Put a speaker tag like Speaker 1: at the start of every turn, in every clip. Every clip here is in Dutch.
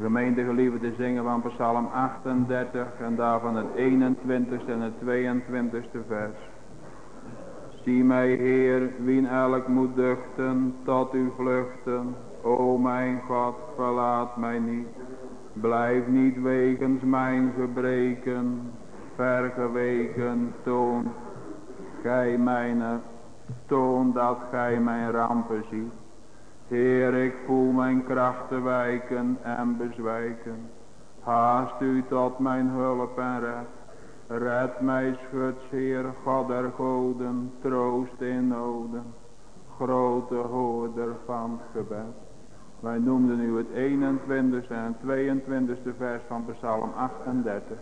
Speaker 1: Gemeente geliefde zingen van Psalm 38 en daarvan het 21ste en het 22ste vers. Zie mij Heer, wien elk moet duchten, tot u vluchten. O mijn God, verlaat mij niet. Blijf niet wegens mijn gebreken, vergeweken, toon gij mijn, toon dat gij mijn rampen ziet. Heer, ik voel mijn krachten wijken en bezwijken. Haast u tot mijn hulp en red. Red mij schuts, Heer, God der goden, troost in noden. Grote hoorder van het gebed. Wij noemden nu het 21ste en 22ste vers van Psalm 38.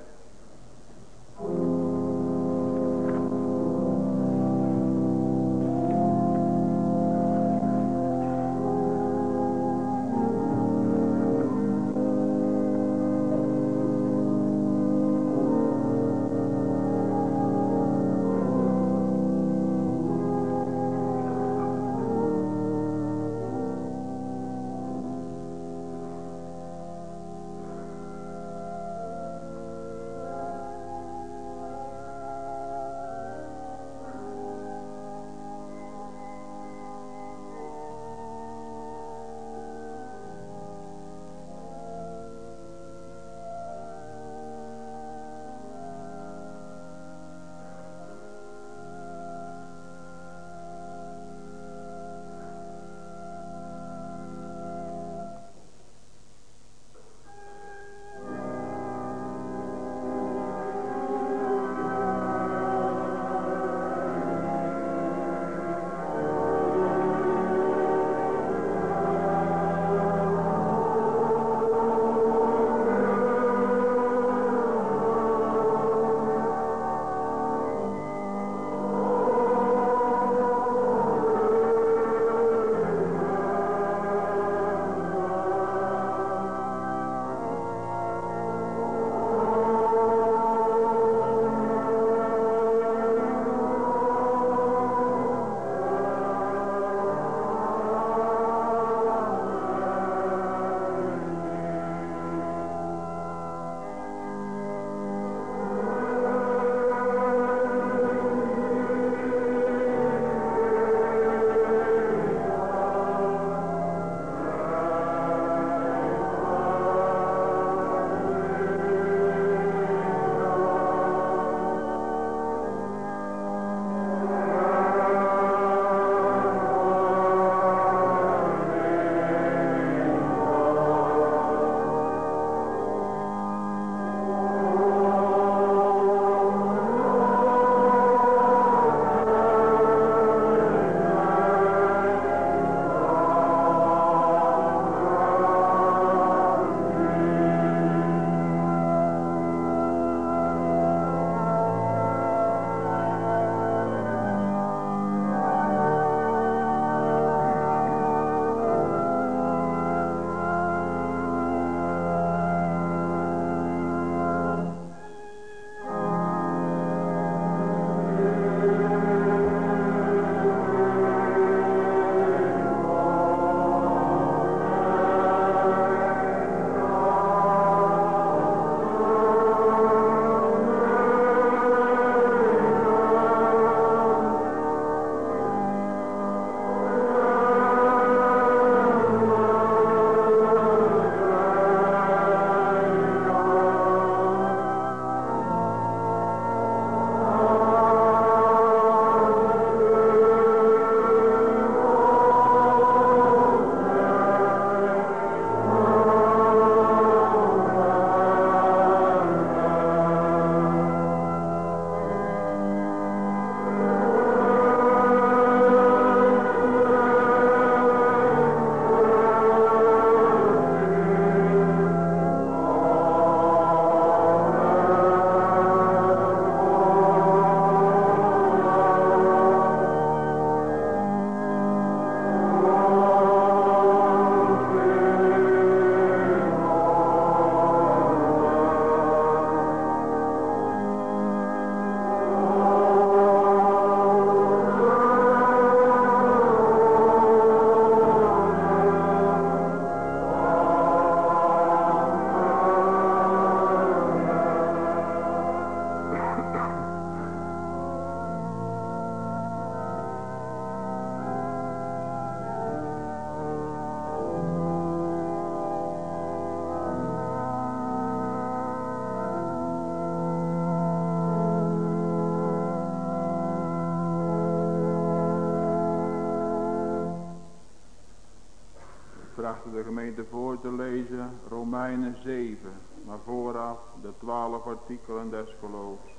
Speaker 1: De gemeente voor te lezen Romeinen 7. Maar vooraf de twaalf artikelen des geloofs.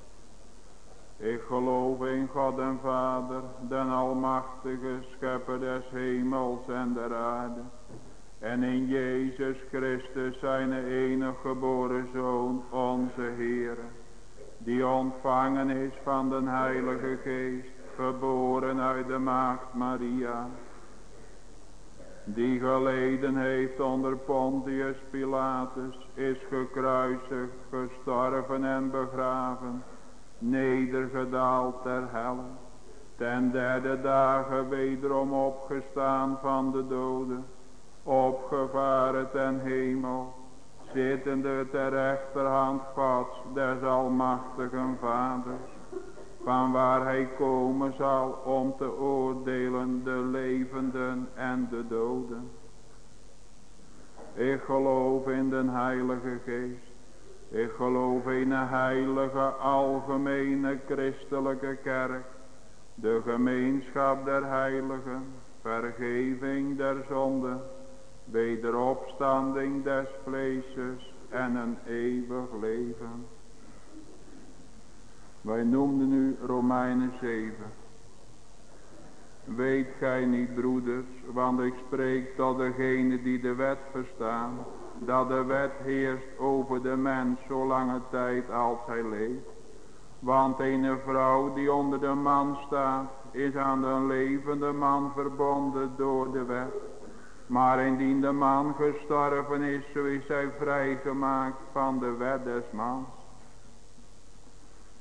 Speaker 1: Ik geloof in God en Vader, den almachtige schepper des hemels en der aarde. En in Jezus Christus zijn enige geboren Zoon, onze Heer. Die ontvangen is van den Heilige Geest, geboren uit de Maagd Maria die geleden heeft onder Pontius Pilatus, is gekruisigd, gestorven en begraven, nedergedaald ter helle, ten derde dagen wederom opgestaan van de doden, opgevaren ten hemel, zittende ter rechterhand Gods des almachtigen Vaders, van waar hij komen zal om te oordelen de levenden en de doden. Ik geloof in de heilige geest. Ik geloof in een heilige algemene christelijke kerk. De gemeenschap der heiligen. Vergeving der zonden. Wederopstanding des vleeses en een eeuwig leven. Wij noemden nu Romeinen 7. Weet gij niet broeders, want ik spreek tot degene die de wet verstaan, dat de wet heerst over de mens zolange tijd als hij leeft. Want een vrouw die onder de man staat, is aan de levende man verbonden door de wet. Maar indien de man gestorven is, zo is hij vrijgemaakt van de wet des mans.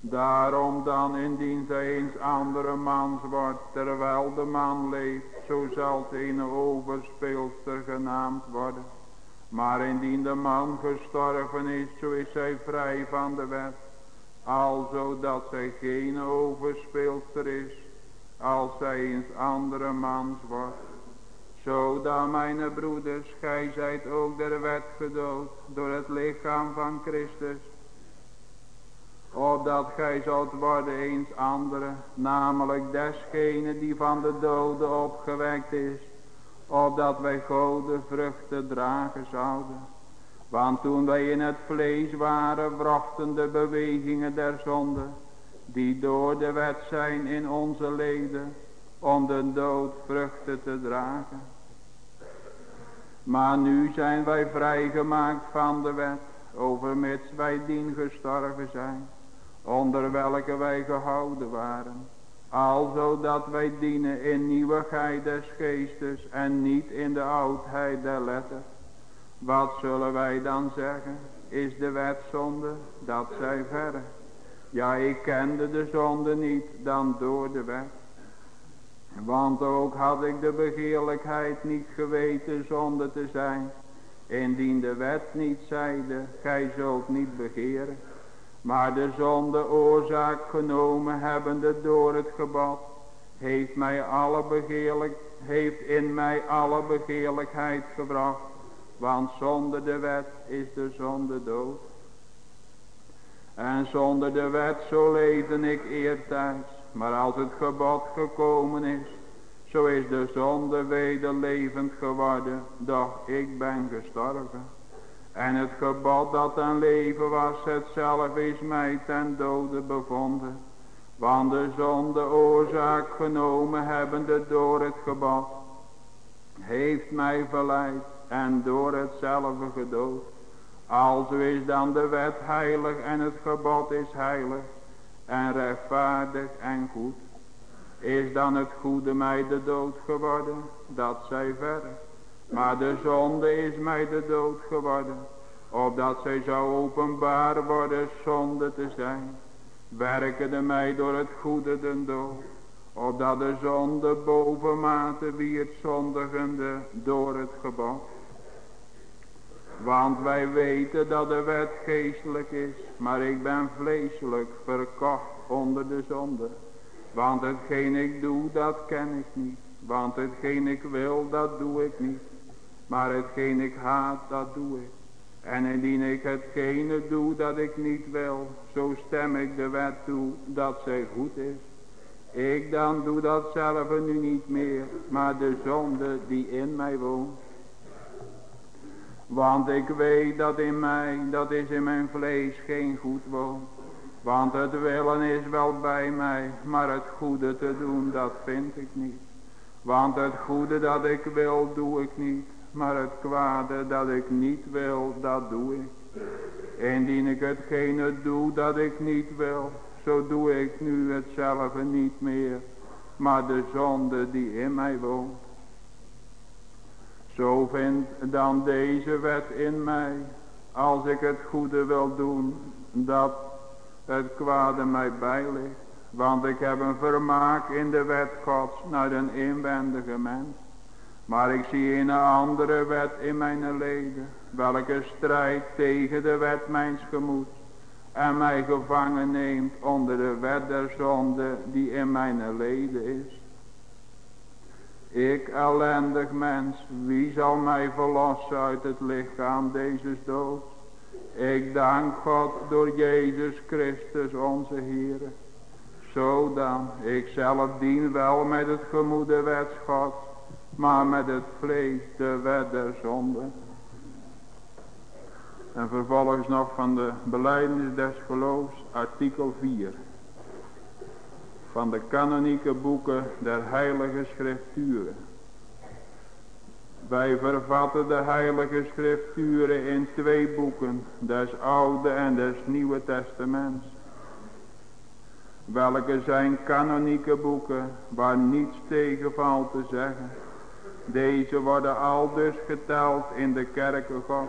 Speaker 1: Daarom dan indien zij eens andere mans wordt, terwijl de man leeft, zo zal het een overspeelster genaamd worden. Maar indien de man gestorven is, zo is zij vrij van de wet. Alzo dat zij geen overspeelster is, als zij eens andere mans wordt. Zodat mijn broeders, gij zijt ook der wet gedood door het lichaam van Christus opdat gij zult worden eens andere, namelijk desgene die van de doden opgewekt is, opdat wij goede vruchten dragen zouden. Want toen wij in het vlees waren, wrachten de bewegingen der zonde, die door de wet zijn in onze leden, om de dood vruchten te dragen. Maar nu zijn wij vrijgemaakt van de wet, overmits wij dien gestorven zijn onder welke wij gehouden waren. Alzo dat wij dienen in nieuwigheid des geestes en niet in de oudheid der letter. Wat zullen wij dan zeggen? Is de wet zonde? Dat zij verre. Ja, ik kende de zonde niet dan door de wet. Want ook had ik de begeerlijkheid niet geweten zonde te zijn. Indien de wet niet zeide, gij zult niet begeren. Maar de zonde oorzaak genomen hebbende door het gebod, heeft, mij alle begeerlijk, heeft in mij alle begeerlijkheid gebracht. Want zonder de wet is de zonde dood. En zonder de wet zo leefde ik eertijds. Maar als het gebod gekomen is, zo is de zonde weder levend geworden. Doch ik ben gestorven. En het gebod dat een leven was, hetzelfde is mij ten dode bevonden. Want de zonde oorzaak genomen hebbende door het gebod, heeft mij verleid en door hetzelfde gedood. Alzo is dan de wet heilig en het gebod is heilig en rechtvaardig en goed. Is dan het goede mij de dood geworden, dat zij verder. Maar de zonde is mij de dood geworden. Opdat zij zou openbaar worden zonde te zijn. Werkende mij door het goede den dood. Opdat de zonde bovenmate wie het zondigende door het gebod. Want wij weten dat de wet geestelijk is. Maar ik ben vleeselijk verkocht onder de zonde. Want hetgeen ik doe dat ken ik niet. Want hetgeen ik wil dat doe ik niet. Maar hetgeen ik haat, dat doe ik. En indien ik hetgene doe dat ik niet wil, zo stem ik de wet toe dat zij goed is. Ik dan doe dat zelf nu niet meer, maar de zonde die in mij woont. Want ik weet dat in mij, dat is in mijn vlees geen goed woont. Want het willen is wel bij mij, maar het goede te doen, dat vind ik niet. Want het goede dat ik wil, doe ik niet. Maar het kwade dat ik niet wil, dat doe ik. Indien ik hetgene doe dat ik niet wil, zo doe ik nu hetzelfde niet meer. Maar de zonde die in mij woont. Zo vindt dan deze wet in mij, als ik het goede wil doen, dat het kwade mij bijligt. Want ik heb een vermaak in de wet gods naar een inwendige mens. Maar ik zie een andere wet in mijn leden, welke strijd tegen de wet mijns gemoed en mij gevangen neemt onder de wet der zonde die in mijn leden is. Ik ellendig mens, wie zal mij verlossen uit het lichaam deze dood? Ik dank God door Jezus Christus onze Heer. Zo dan, ik zelf dien wel met het gemoede wet God, maar met het vlees de wet der zonde. En vervolgens nog van de beleidnis des geloofs, artikel 4. Van de kanonieke boeken der heilige schrifturen. Wij vervatten de heilige schrifturen in twee boeken, des oude en des nieuwe testaments. Welke zijn kanonieke boeken, waar niets tegen valt te zeggen. Deze worden al dus geteld in de kerken God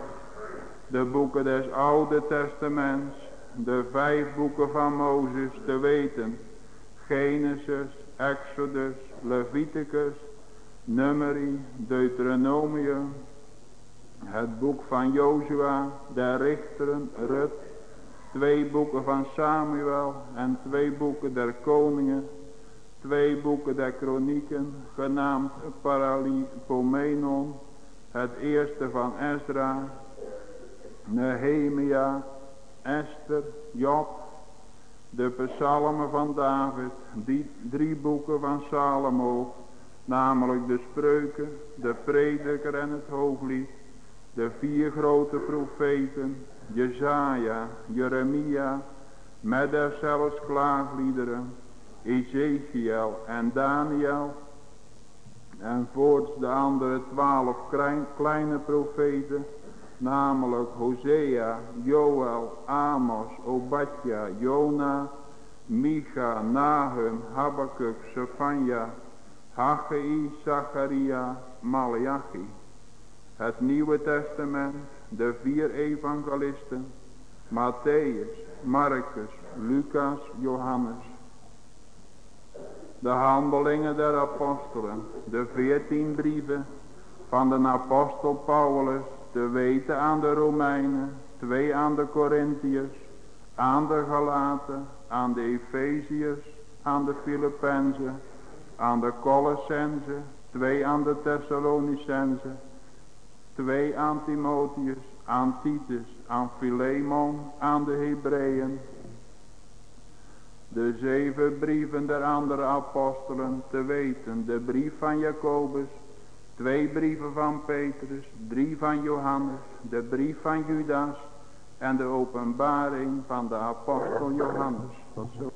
Speaker 1: de boeken des Oude Testaments, de vijf boeken van Mozes te weten, Genesis, Exodus, Leviticus, Numeri, Deuteronomium, het boek van Jozua, de richteren, Rut, twee boeken van Samuel en twee boeken der koningen, twee boeken der kronieken, genaamd Paralipomenon, het eerste van Ezra, Nehemia, Esther, Job, de psalmen van David, die drie boeken van Salomo, namelijk de spreuken, de prediker en het hooglied, de vier grote profeten, Jezaja, Jeremia, met zelfs klaarliederen, Ezekiel en Daniel, en voorts de andere twaalf kleine profeten, namelijk Hosea, Joel, Amos, Obadja, Jona, Micha, Nahum, Habakkuk, Sefania, Haggai, Zacharia, Malachi. Het Nieuwe Testament, de vier evangelisten, Matthäus, Marcus, Lucas, Johannes. De handelingen der apostelen, de veertien brieven van de apostel Paulus, te weten aan de Romeinen, twee aan de Corinthiërs, aan de Galaten, aan de Efeziërs, aan de Filippenzen, aan de Colossense, twee aan de Thessalonicense, twee aan Timotheus, aan Titus, aan Philemon, aan de Hebreeën, de zeven brieven der andere apostelen te weten, de brief van Jacobus, Twee brieven van Petrus, drie van Johannes, de brief van Judas en de openbaring van de apostel Johannes. Tot zo.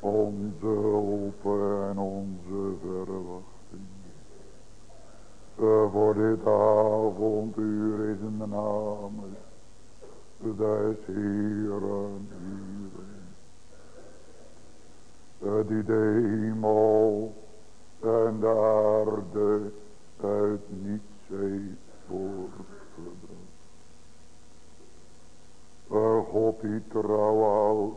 Speaker 2: Onze hoop en onze verwachting. Voor dit avonduur is in de naam des Heeren. Die de hemel en de aarde uit niets heeft voortgebracht. God die trouw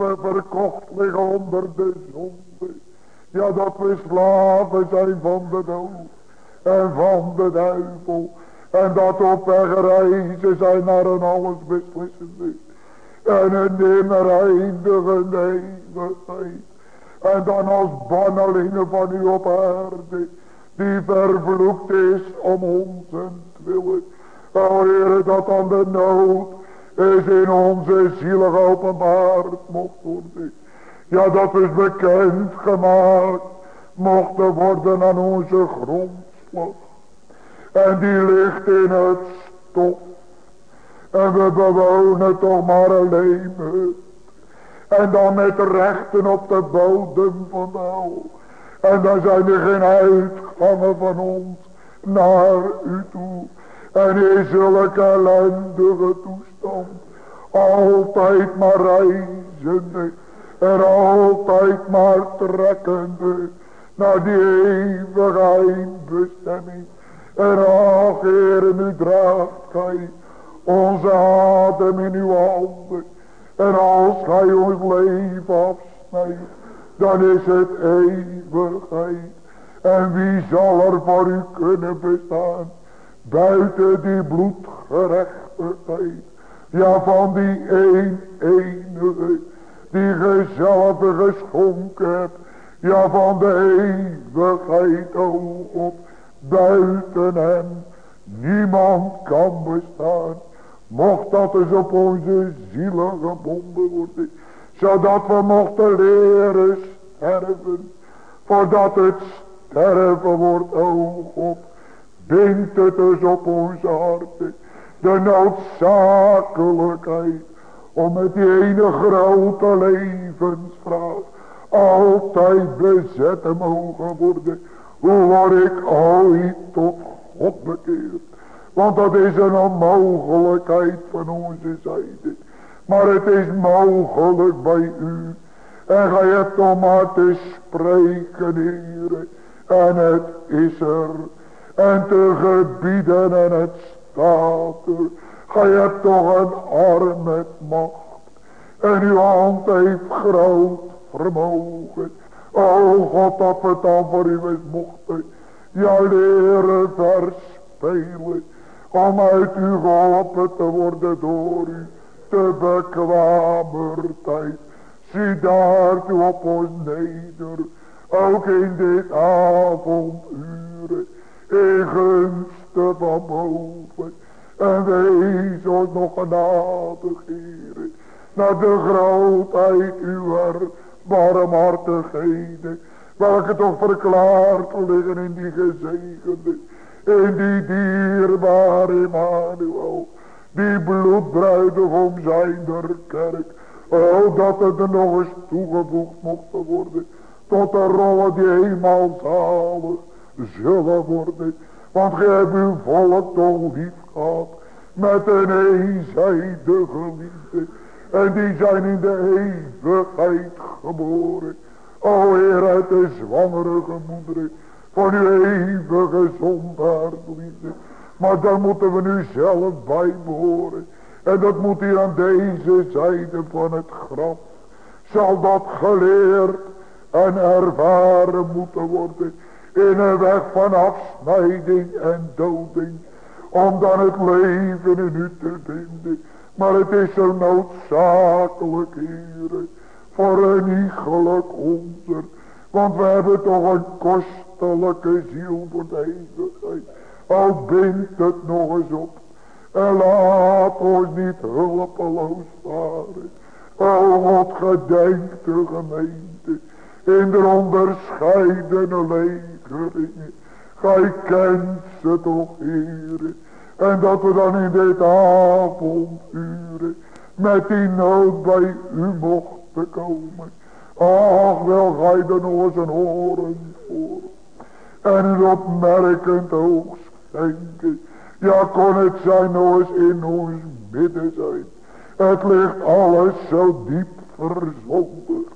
Speaker 2: we verkocht liggen onder de zonde. Ja, dat we slaven zijn van de dood. En van de duivel. En dat we op weg reizen zijn naar een alles beslissende. En een nimmer eindigende eeuwigheid. En dan als bannelingen van u op aarde. Die vervloekt is om ons willen. O Heer, dat aan de nood is in onze ziel geopenbaard mocht worden. Ja, dat is bekend gemaakt mochten worden aan onze grondslag. En die ligt in het stof. En we bewonen toch maar alleen En dan met rechten op de bodem van de hel. En dan zijn er geen uitgangen van ons naar u toe. En in zulke ellendige toestand. Altijd maar reizende. En altijd maar trekkende. Naar die eeuwige bestemming. En ach, Heer, nu draagt gij onze adem in uw handen. En als gij ons leven afsnijdt, dan is het eeuwigheid. En wie zal er voor u kunnen bestaan? Buiten die bloedgerechtigheid. Ja, van die een enige. Die gezellig geschonken hebt. Ja, van de eeuwigheid, o God. Buiten hem. Niemand kan bestaan. Mocht dat dus op onze zielen gebonden worden. Zodat we mochten leren sterven. Voordat het sterven wordt, o God. Bindt het dus op onze harten. De noodzakelijkheid. Om met die ene grote levensvraag. Altijd bezet mogen worden. Hoe word ik ooit tot God bekeerd. Want dat is een onmogelijkheid van onze zijde. Maar het is mogelijk bij u. En ga je toch maar te spreken, Heer. En het is er. En te gebieden en het staat er. Ga je toch een arm met macht. En uw hand heeft groot vermogen. O God, dat we dan voor u mochten. Ja, leren verspelen. Om uit u geholpen te worden door u. Te bekwamer tijd. Zie daar toe op ons neder. Ook in dit avonduren. In gunsten van boven. En wees ons nog genadig. Naar de grootheid uw barmhartigheden. Welke toch verklaard liggen in die gezegende. In die dierbare Emmanuel. Die bloedbruidegom zijn der kerk. Oh, dat het er nog eens toegevoegd mocht worden. Tot de rollen die eenmaal zalig zullen worden. Want gij hebt uw volk toch lief gehad. Met een eenzijdige liefde. En die zijn in de eeuwigheid geboren. O Heer uit de zwangere gemoederen. Van uw eeuwige zondaardliefde. Maar daar moeten we nu zelf bij behoren. En dat moet hier aan deze zijde van het graf. Zal dat geleerd en ervaren moeten worden. In een weg van afsnijding en doding. Om dan het leven in u te vinden. Maar het is zo noodzakelijk, heren. Voor een iegelijk onder. Want we hebben toch een kostelijke ziel voor de eeuwigheid. Al bindt het nog eens op. En laat ons niet hulpeloos varen. O God, gedenk de gemeente. In de onderscheidene legeringen. Gij kent ze toch, heren. En dat we dan in dit avonduren met die nood bij u mochten komen. Ach, wel je er nog een horen voor. En een opmerkend oog schenken. Ja, kon het zijn nog eens in ons midden zijn. Het ligt alles zo diep verzondigd.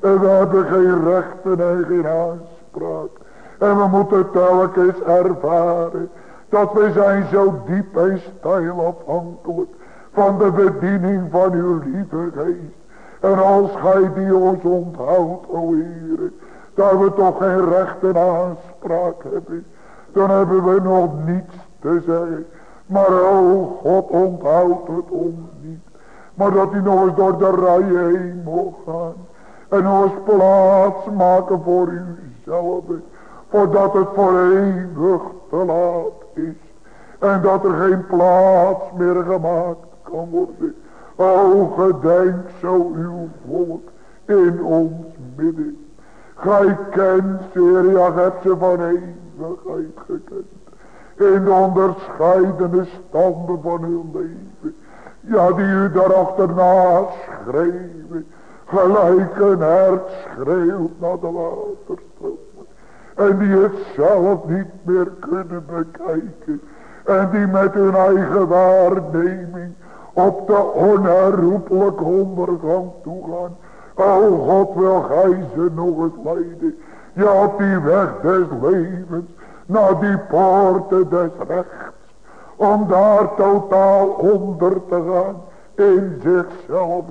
Speaker 2: En we hebben geen rechten en geen aanspraak. En we moeten telkens ervaren dat we zijn zo diep en stijl afhankelijk van de bediening van uw lieve geest. En als gij die ons onthoudt, o Heer, dat we toch geen recht en aanspraak hebben, dan hebben we nog niets te zeggen. Maar o God, onthoudt het ons niet. Maar dat u nog eens door de rijen heen mocht gaan. En ons plaats maken voor uzelf. Voordat het voor eeuwig te laat is. En dat er geen plaats meer gemaakt kan worden. O gedenk zo uw volk in ons midden. Gij kent zeer, hebt ze van eeuwigheid gekend. In de onderscheidende standen van uw leven. Ja die u daarachterna schreeuwen. Gelijk een hert schreeuwt naar de waterstroom. En die het zelf niet meer kunnen bekijken. En die met hun eigen waarneming op de onherroepelijke ondergang toegaan. O God wil gij ze nog eens leiden. Ja op die weg des levens. Naar die poorten des rechts. Om daar totaal onder te gaan. In zichzelf.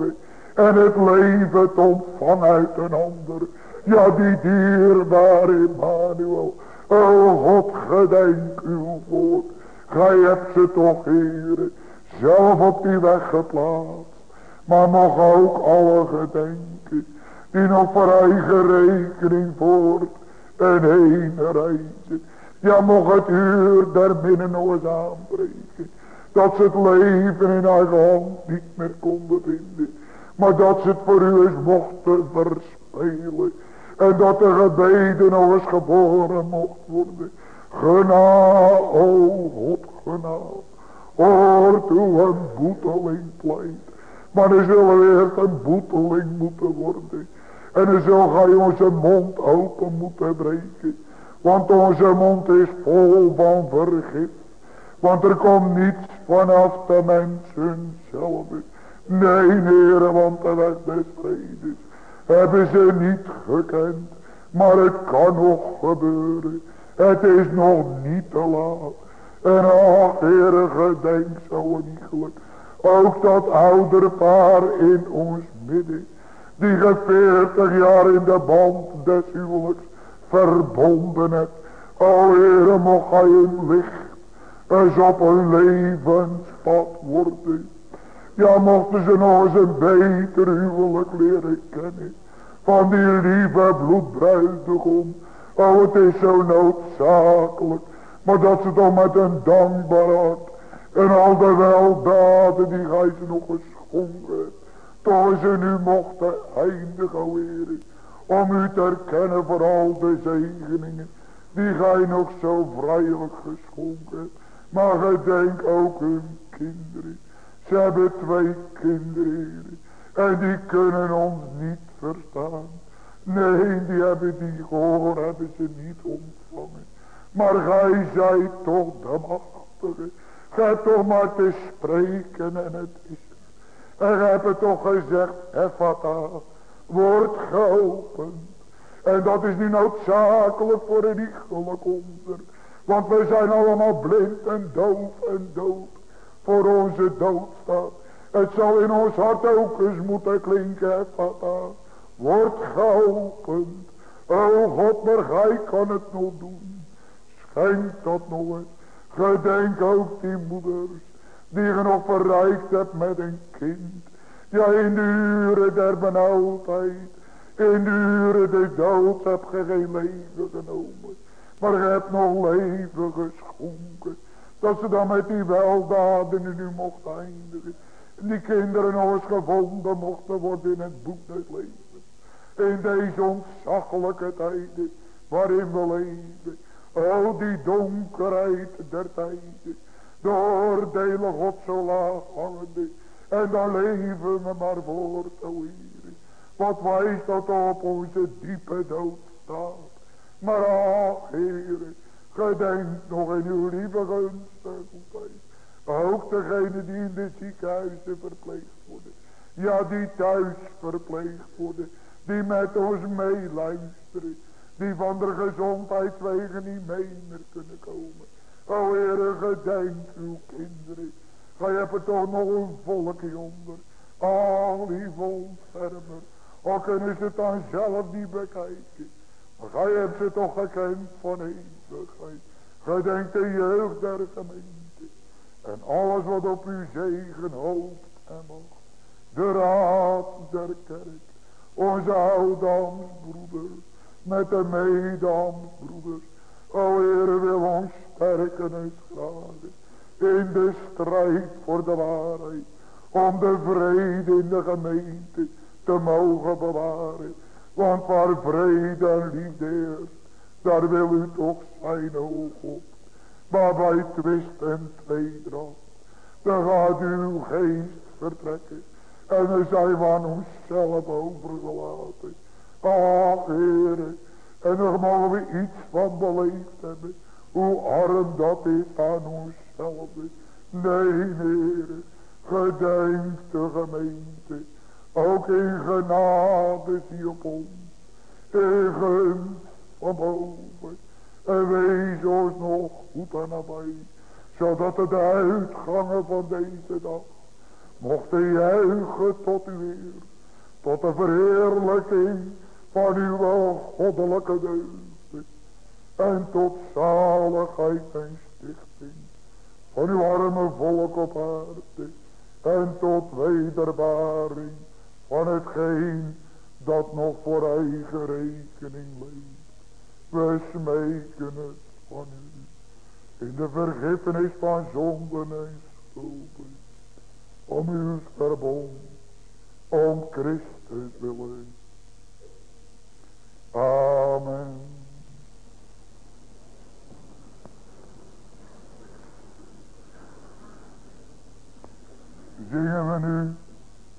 Speaker 2: En het leven te ontvangen uit een ander. Ja, die dierbare Emmanuel. O God, gedenk uw volk. Gij hebt ze toch, heren, zelf op die weg geplaatst. Maar nog ook alle gedenken, die nog voor eigen rekening voort en heen reizen. Ja, mocht het uur der binnen eens aanbreken. Dat ze het leven in eigen hand niet meer konden vinden. Maar dat ze het voor u eens mochten verspelen. En dat de gebeden nog eens geboren mocht worden. Genade, o God, genade. Hoor toe een boeteling pleit. Maar er zullen we eerst een boeteling moeten worden. En dan zal gij onze mond open moeten breken. Want onze mond is vol van vergif. Want er komt niets vanaf de mensen zelf. Nee, heren, want de weg des hebben ze niet gekend. Maar het kan nog gebeuren. Het is nog niet te laat. En ach, Heere, gedenk zo iegelijk. Ook dat ouderpaar in ons midden. Die ge veertig jaar in de band des huwelijks verbonden hebt. O Heere, mocht hij in licht. Eens op een levenspad worden. Ja, mochten ze nog eens een beter huwelijk leren kennen. Van die lieve bloedbruidegom. Oh, het is zo noodzakelijk. Maar dat ze dan met een dankbaar hart. En al de weldaden die gij ze nog geschonken. Toch ze nu mochten eindigen, o Heer. Om u te erkennen voor al de zegeningen. Die gij nog zo vrijelijk geschonken. Maar gedenk ook hun kinderen. Ze hebben twee kinderen. En die kunnen ons niet verstaan. Nee, die hebben die gehoor, hebben ze niet ontvangen. Maar gij zijt toch de machtige. Hebt toch maar te spreken en het is er. En gij hebt toch gezegd, Effata, wordt geopend. En dat is nu noodzakelijk voor een iegelijk onder. Want we zijn allemaal blind en doof en dood. Voor onze doodstaat. Het zal in ons hart ook eens moeten klinken, Effata. Wordt geopend. O God, maar gij kan het nog doen. Schenk dat eens. Gedenk ook die moeders. Die je nog verrijkt hebt met een kind. Ja, in de uren der benauwdheid. In de uren des doods heb je geen leven genomen. Maar je hebt nog leven geschonken. Dat ze dan met die weldaden nu mocht eindigen. Die kinderen nog eens gevonden mochten worden in het boek des levens. In deze ontzaglijke tijden waarin we leven. Oh die donkerheid der tijden. De oordelen God zo laag hangende. En dan leven we maar voort, o Heer. Wat wijst dat op onze diepe doodstaat. Maar ach, Heer, gedenk nog in uw lieve gunst Ook degene die in de ziekenhuizen verpleegd worden. Ja, die thuis verpleegd worden die met ons meeluisteren, die van de gezondheidswegen niet mee meer kunnen komen. O Heere, gedenk uw kinderen. Gij hebt er toch nog een volkje onder. Al die ontfermer. Al kunnen ze het dan zelf niet bekijken. Maar gij hebt ze toch gekend van eeuwigheid. Gedenk de jeugd der gemeente. En alles wat op uw zegen hoopt en mag. De raad der kerk onze oudamsbroeders, met de medamsbroeders. O Heer wil ons sterken en slagen in de strijd voor de waarheid. Om de vrede in de gemeente te mogen bewaren. Want waar vrede en liefde daar wil u toch zijn, o God. Maar bij twist en tweedracht, dan gaat uw geest vertrekken. En dan zijn we aan onszelf overgelaten. Ach, heren. En dan mogen we iets van beleefd hebben. Hoe arm dat is aan onszelf. Nee, heren. Gedenk de gemeente. Ook in genade zie op ons. Boven. En wees ons nog goed aan nabij. Zodat de uitgangen van deze dag mochten juichen tot uw eer, tot de verheerlijking van uw goddelijke deugden, en tot zaligheid en stichting van uw arme volk op aarde, en tot wederbaring van hetgeen dat nog voor eigen rekening leeft. We smeken het van u, in de vergiffenis van zonden en schulden om uw verbond, om Christus willen. Amen. Zingen we nu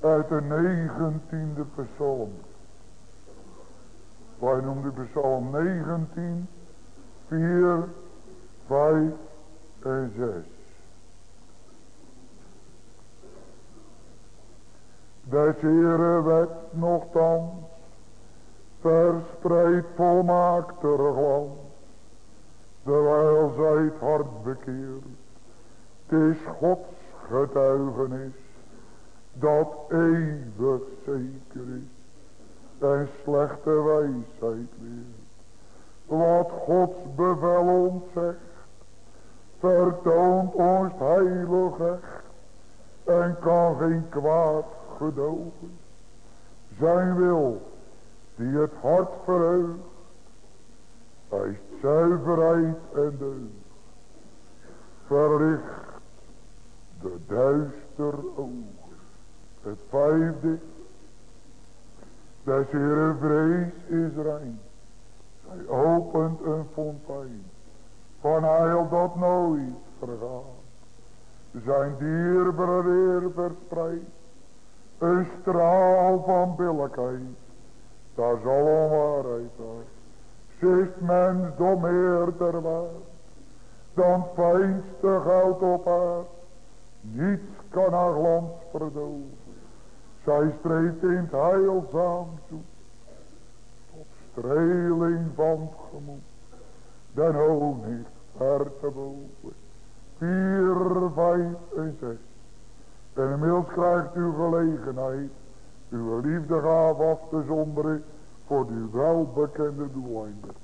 Speaker 2: uit de negentiende psalm. Wij noemen de psalm 19, 4, 5 en 6. Des Heere wet nogthans Verspreid volmaakter glans. Terwijl zij het hart bekeert. Het is Gods getuigenis. Dat eeuwig zeker is. En slechte wijsheid leert. Wat Gods bevel ons zegt. Vertoont ons heilig echt. En kan geen kwaad gedogen. Zijn wil die het hart verheugt. Hij zuiverheid en deugd. Verlicht de duister ogen. Het vijfde. Des Heere vrees is rein. Hij opent een fontein. Van heil dat nooit vergaat. Zijn dierbare weer verspreidt. Een straal van billijkheid. Daar zal onwaarheid zijn. Zist dom eerder waard. Dan fijnste goud op haar. Niets kan haar glans verdoven. Zij streeft in het heilzaam zoet. Tot streling van het gemoed. Den honig ver te. Vier, vijf en zes. En inmiddels krijgt u gelegenheid uw liefde gaaf af te zonderen voor die welbekende doeleinden.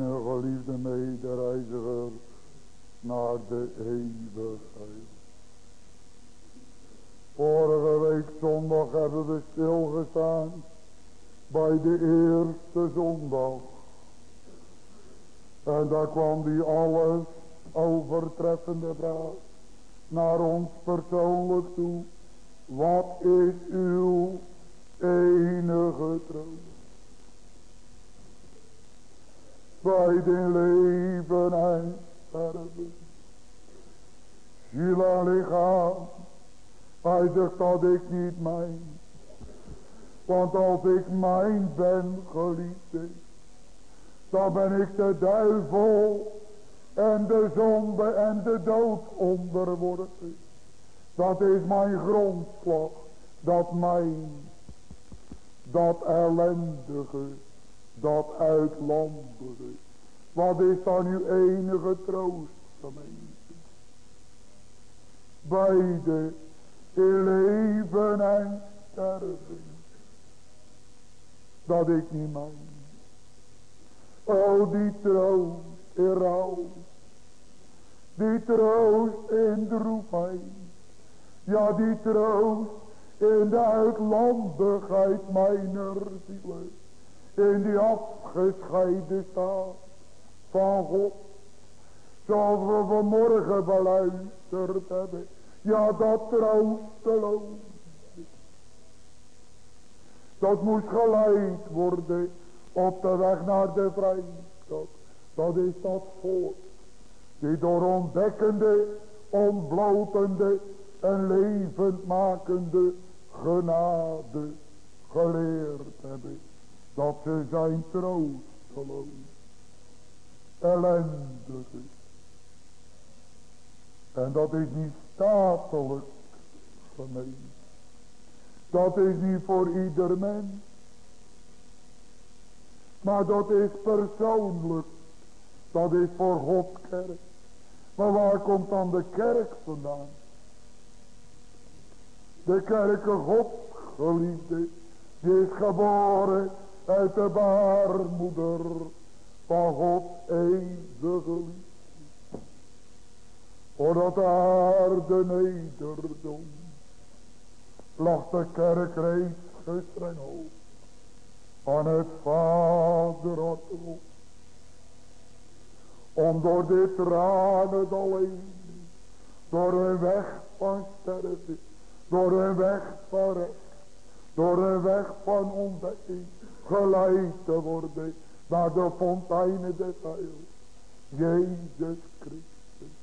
Speaker 2: Geliefde medereiziger, naar de eeuwigheid. Vorige week zondag hebben we stilgestaan bij de eerste zondag. En daar kwam die alles overtreffende vraag naar ons persoonlijk toe. Wat is uw enige troost? De leven en sterven. Ziel en lichaam. Hij zegt dat ik niet mijn. Want als ik mijn ben geliefde. Dan ben ik de duivel en de zonde en de dood onderworpen. Dat is mijn grondslag, dat mijn, dat ellendige, dat uitlandige. Wat is dan uw enige troost, gemeente? Beide in leven en sterven. Dat ik niet mijn. Die troost in rouw die troost in droefheid. Ja, die troost in de uitlandigheid mijner zielen. In die afgescheiden staat van God. Zoals we vanmorgen beluisterd hebben. Ja, dat troosteloos. Dat moest geleid worden op de weg naar de vrijheid. Dat is dat volk die door ontdekkende, ontblotende en levendmakende genade geleerd hebben. Dat ze zijn troosteloos, ellendig En dat is niet statelijk gemeen. Dat is niet voor ieder mens. Maar dat is persoonlijk. Dat is voor Gods kerk. Maar waar komt dan de kerk vandaan? De kerken Gods geliefde, die is geboren uit de baarmoeder van God eeuwige liefde. Voordat de aarde nederdom, lag de kerk reeds gestreng hoog aan het vader om door dit tranen alleen, door een weg van sterven, door een weg van recht, door een weg van ontdekking, geleid te worden naar de fonteinen des heils. Jezus Christus.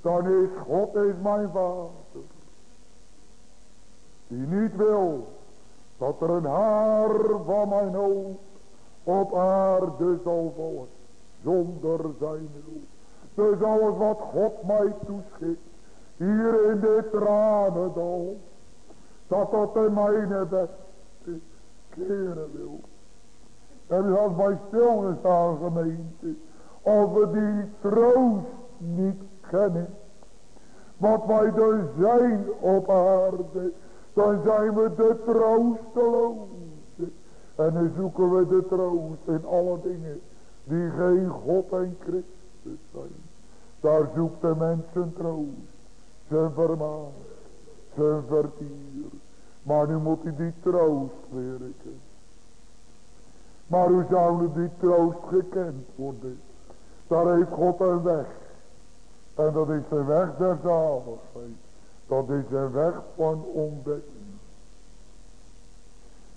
Speaker 2: Dan is God is mijn vader. Die niet wil dat er een haar van mijn hoofd op aarde zal vallen zonder zijn wil. Dus alles wat God mij toeschikt, hier in dit tranendal, dat dat de mijne beste keren wil. U had mij stilgestaan gemeente, als we die troost niet kennen. Wat wij dus zijn op aarde, dan zijn we de troosteloze. En dan zoeken we de troost in alle dingen die geen God en Christus zijn. Daar zoekt de mens zijn troost, zijn vermaak, zijn vertier. Maar nu moet hij die troost werken. Maar hoe zou nu die troost gekend worden? Daar heeft God een weg. En dat is de weg der zaligheid. Dat is de weg van ontdekking.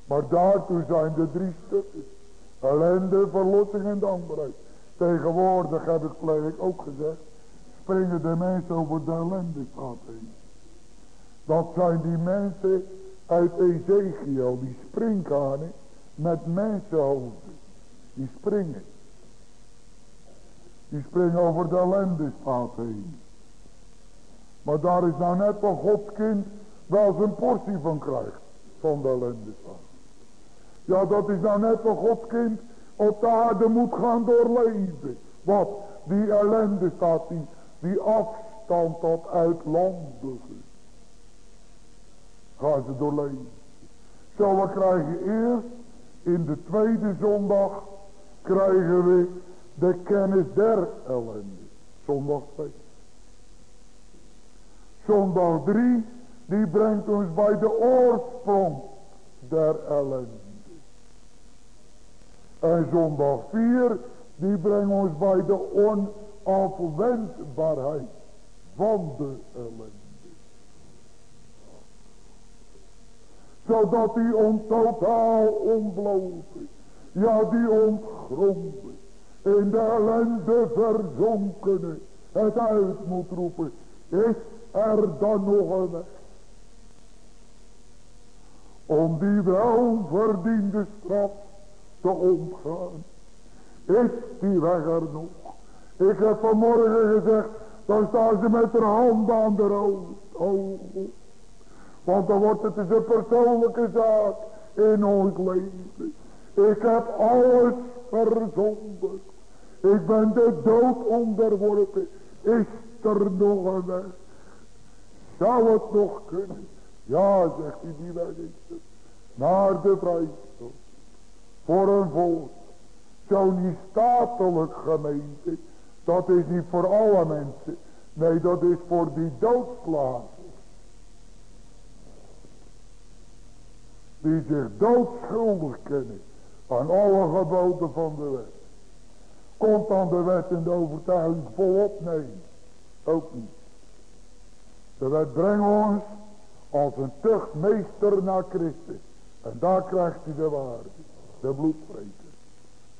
Speaker 2: Maar daartoe zijn de drie stukken. Ellende, verlossing en dankbaarheid. Tegenwoordig heb ik ik ook gezegd. Springen de mensen over de ellende staat heen. Dat zijn die mensen uit Ezekiel. Die springkanen met mensenhoofden. Die springen. Die springen over de ellende staat heen. Maar daar is nou net een Godskind wel zijn portie van krijgt. Van de ellende staat. Ja, dat is nou net wat Gods kind op de aarde moet gaan doorleven. Wat? Die ellende staat, die, die afstand tot uitlandige. Gaan ze doorleven. Zo, we krijgen eerst in de tweede zondag krijgen we de kennis der ellende. Zondag 2. Zondag 3, die brengt ons bij de oorsprong der ellende. En zondag 4, die brengt ons bij de onafwendbaarheid van de ellende. Zodat die ontotaal ontbloten, ja die ontgronden, in de ellende verzonkene, het uit moet roepen, is er dan nog een weg? Om die welverdiende straf te ontgaan. Is die weg er nog? Ik heb vanmorgen gezegd, dan staan ze met haar handen aan de hoofd. Want dan wordt het een persoonlijke zaak in ons leven. Ik heb alles verzondigd. Ik ben de dood onderworpen. Is er nog een weg? Zou het nog kunnen? Ja, zegt hij, die weg is Naar de vrijheid. Voor een volk. Zo'n statelijk gemeente. Dat is niet voor alle mensen. Nee, dat is voor die doodslagen. Die zich doodschuldig kennen. Aan alle geboden van de wet. Komt dan de wet in de overtuiging volop? Nee. Ook niet. De wet brengt ons als een tuchtmeester naar Christus. En daar krijgt hij de waarde. De bloedvreten.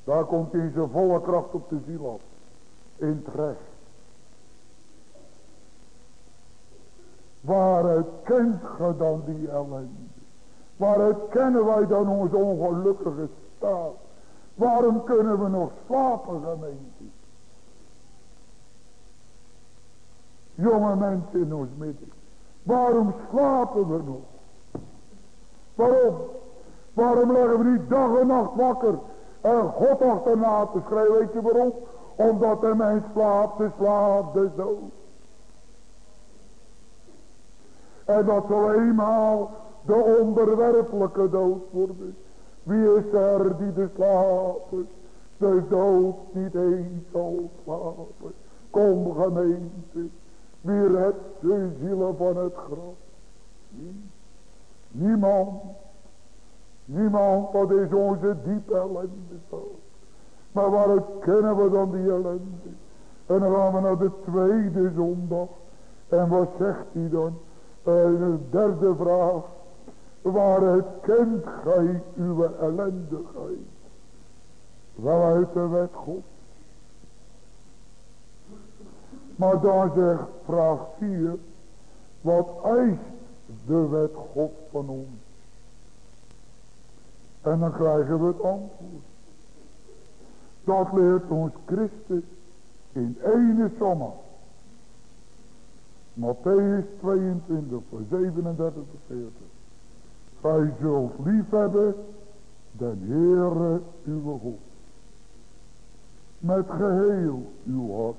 Speaker 2: Daar komt hij zijn volle kracht op de ziel af. In het recht. Waaruit kent ge dan die ellende? Waaruit kennen wij dan onze ongelukkige staat? Waarom kunnen we nog slapen gemeente? Jonge mensen in ons midden. Waarom slapen we nog? Waarom? Waarom leggen we niet dag en nacht wakker en God achterna te schrijven? Weet je waarom? Omdat de mens slaapt, de slaap, de dood. En dat zal eenmaal de onderwerpelijke dood worden. Wie is er die de slapen, de dood niet eens zal slapen? Kom gemeente, wie redt de zielen van het graf? Niemand. Niemand, dat is onze diepe ellende. Maar waaruit kennen we dan die ellende? En dan gaan we naar de tweede zondag. En wat zegt hij dan? En de derde vraag. Waaruit kent gij uw ellendigheid? Wel uit de wet God. Maar dan zegt vraag 4. Wat eist de wet God van ons? En dan krijgen we het antwoord. Dat leert ons Christus in ene somma. Matthäus 22 vers 37 tot 40. Gij zult lief hebben den Heere uw God. Met geheel uw hart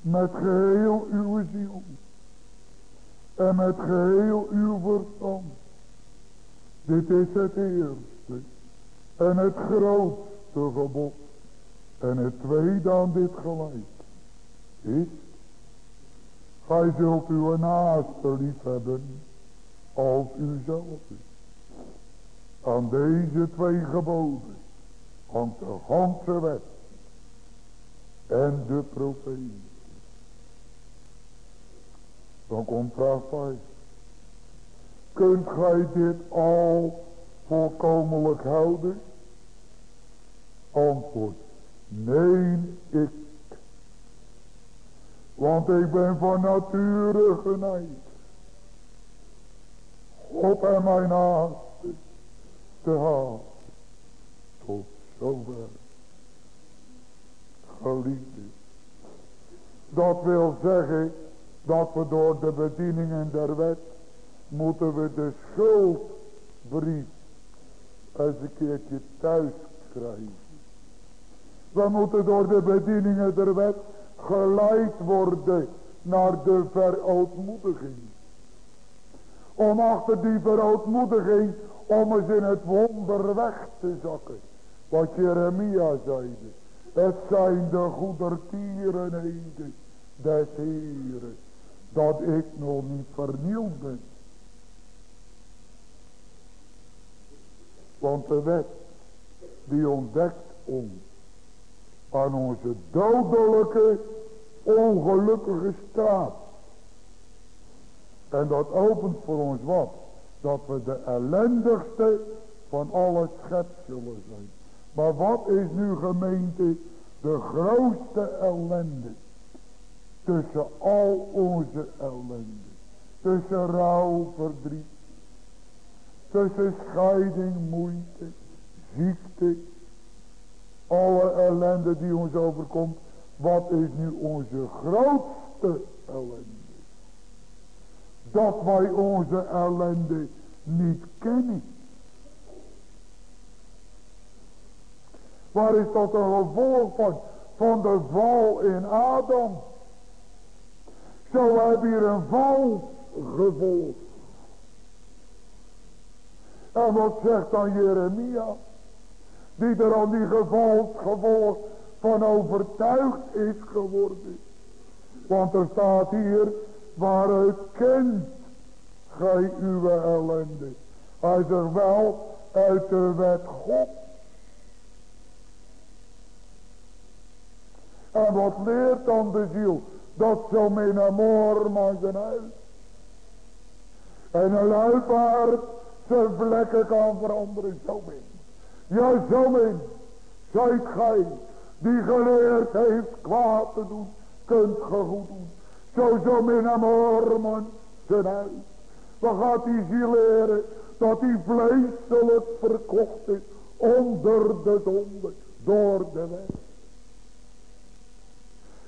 Speaker 2: met geheel uw ziel. En met geheel uw verstand. Dit is het eerste. En het grootste gebod. En het tweede aan dit gelijk. Is. Gij zult uw naaste lief hebben. Als uzelf. Aan deze twee geboden. Hangt de ganse wet. En de profeet. Dan komt vraag 5. Kunt gij dit al volkomenlijk houden? Antwoord. Nee, ik. Want ik ben van nature geneigd. God en mijn naaste te halen. Tot zover. Geliefde. Dat wil zeggen dat we door de bedieningen der wet moeten we de schuldbrief eens een keertje thuis krijgen. We moeten door de bedieningen der wet geleid worden naar de verootmoediging. Om achter die verootmoediging om eens in het wonder weg te zakken. Wat Jeremia zeide. Het zijn de goedertierenheden des Heren. Dat ik nog niet vernield ben. Want de wet die ontdekt ons aan onze dodelijke ongelukkige staat. En dat opent voor ons wat? Dat we de ellendigste van alle schepselen zijn. Maar wat is nu gemeente de grootste ellende? Tussen al onze ellende. Tussen rouw, verdriet. Tussen scheiding, moeite, ziekte. Alle ellende die ons overkomt. Wat is nu onze grootste ellende? Dat wij onze ellende niet kennen. Waar is dat een gevolg van? Van de val in Adam. Zo heb hier een val gevolgd. En wat zegt dan Jeremia? Die er aan die gevolg van overtuigd is geworden. Want er staat hier, waaruit kent gij uw ellende. Hij zegt wel, uit de wet God. En wat leert dan de ziel? Dat zo min amor maar zijn huis. En een luipaard zijn vlekken kan veranderen. Zo min. Ja, zo min. Zijt gij die geleerd heeft kwaad te doen. Kunt ge goed doen. Zo zo min amor man zijn huis. Wat gaat die ziel leren? Dat die vleeselijk verkocht is. Onder de zonde. Door de wet.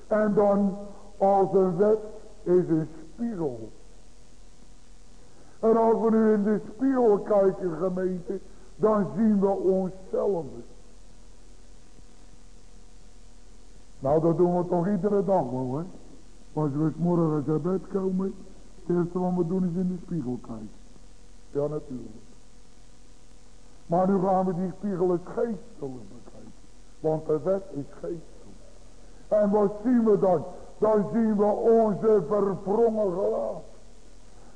Speaker 2: En dan als een wet is een spiegel. En als we nu in de spiegel kijken gemeente, dan zien we onszelf. Nou dat doen we toch iedere dag hè. Als we morgen uit bed komen, het eerste wat we doen is in de spiegel kijken. Ja natuurlijk. Maar nu gaan we die spiegel het geestelijk bekijken. Want de wet is geestelijk. En wat zien we dan? Dan zien we onze verwrongen gelaat.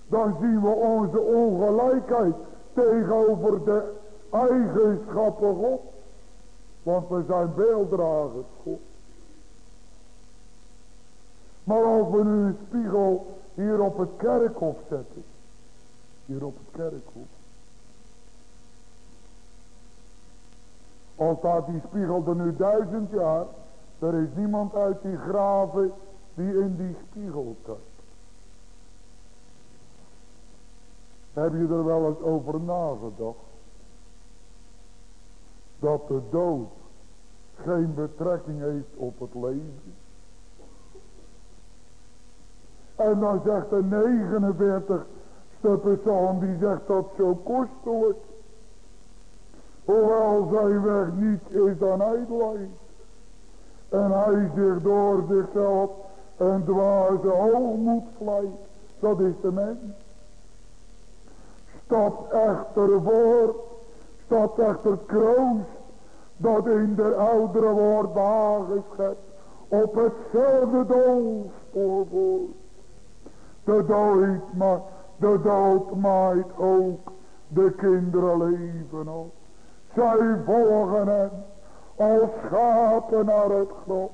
Speaker 2: Dan zien we onze ongelijkheid tegenover de eigenschappen God. Want we zijn beelddragers God. Maar als we nu een spiegel hier op het kerkhof zetten. Hier op het kerkhof. Al staat die spiegel er nu duizend jaar. Er is niemand uit die graven die in die spiegel kijkt. Heb je er wel eens over nagedacht? Dat de dood geen betrekking heeft op het leven. En dan zegt de 49ste psalm, die zegt dat zo kostelijk. Hoewel zijn weg niet is dan ijdelheid. En hij zich door zichzelf een dwaze hoogmoed vlijt. Dat is de mens. Staat echter voor. Staat echter kroost. Dat in de oudere wordt aangeschept. Op hetzelfde doolspoor voor. De dood, maar de dood maait ook de kinderen leven op. Zij volgen hem als schapen naar het grot.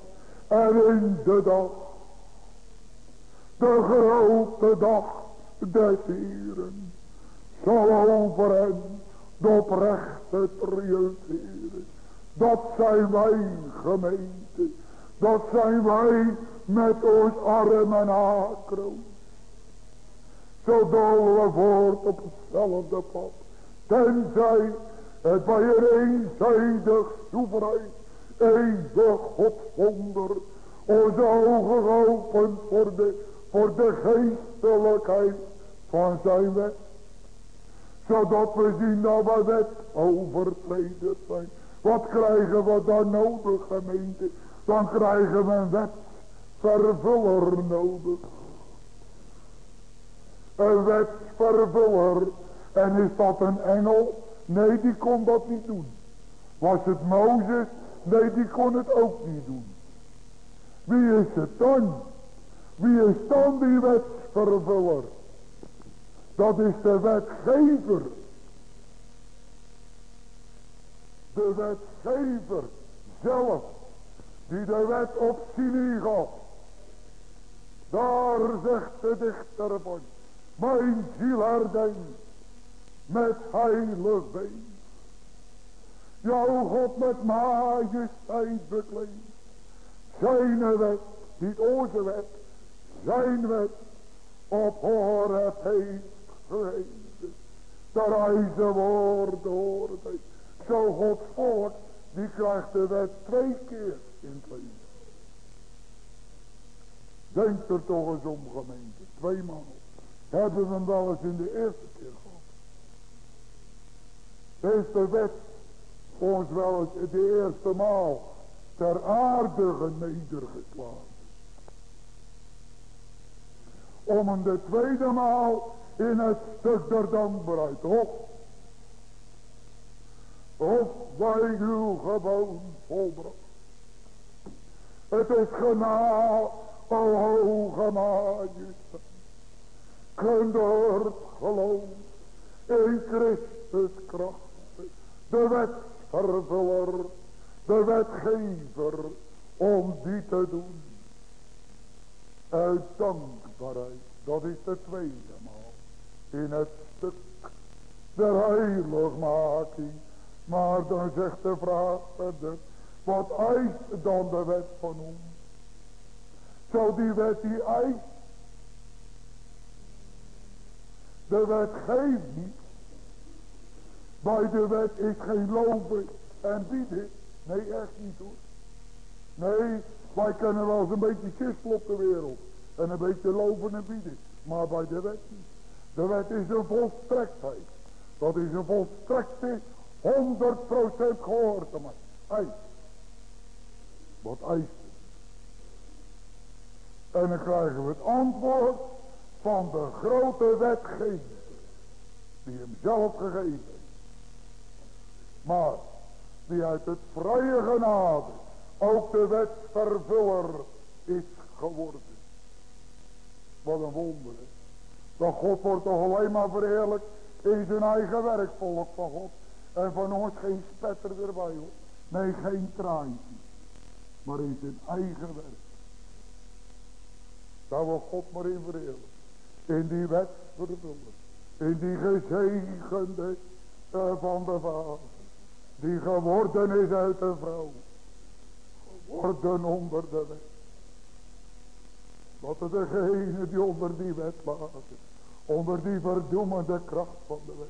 Speaker 2: En in de dag, de grote dag des Heren, zal over hen de oprechte triomferen. Dat zijn wij gemeente, dat zijn wij met ons armen akroon. Zo dolen we voort op hetzelfde pad, tenzij het bij een eenzijdig soeverein, eeuwig godswonder, onze ogen geopend voor de, voor de geestelijkheid van zijn wet. Zodat we zien dat we wet overtreders zijn. Wat krijgen we dan nodig gemeente? Dan krijgen we een wetsvervuller nodig. Een wetsvervuller. En is dat een engel? Nee, die kon dat niet doen. Was het Mozes? Nee, die kon het ook niet doen. Wie is het dan? Wie is dan die wetsvervuller? Dat is de wetgever. De wetgever zelf. Die de wet op Sinai gaf. Daar zegt de dichter van. Mijn ziel herdenkt met heilig wees. Jouw God met majesteit bekleed. Zijn wet, niet onze wet, zijn wet op het heeft. Dat hij zijn woord hoorde. Zo Gods volk, die krijgt de wet twee keer in leven. Denk er toch eens om gemeente, twee mannen. Hebben we hem wel eens in de eerste keer gehad. Is de wet ons wel eens de eerste maal ter aarde genedergeslagen. Om hem de tweede maal in het stuk der dankbaarheid. Of, of wij uw gewoon volbracht. Het is genade, o hoge. Kunt door geloof in Christus kracht. De wetvervuller, de wetgever, om die te doen. Uit dankbaarheid, dat is de tweede maal. In het stuk der heiligmaking. Maar dan zegt de vraag verder, wat eist dan de wet van ons? Zo die wet die eist. De wet geeft niet. Bij de wet is geen loven en bieden. Nee, echt niet hoor. Nee, wij kunnen wel eens een beetje kisselen op de wereld. En een beetje loven en bieden. Maar bij de wet niet. De wet is een volstrektheid. Dat is een volstrekte 100% gehoorzaamheid. Eis. Wat eist? En dan krijgen we het antwoord van de grote wetgever. Die hem zelf gegeven. Maar die uit het vrije genade ook de wetvervuller is geworden. Wat een wonder. Dat God wordt toch alleen maar verheerlijk in zijn eigen werkvolk van God. En van ons geen spetter erbij hoor. Nee, geen traantje. Maar in zijn eigen werk. Daar wil God maar in verheerlijk. In die wetvervuller. In die gezegende uh, van de Vader die geworden is uit een vrouw. Geworden onder de wet. Dat degene die onder die wet lagen. Onder die verdoemende kracht van de wet.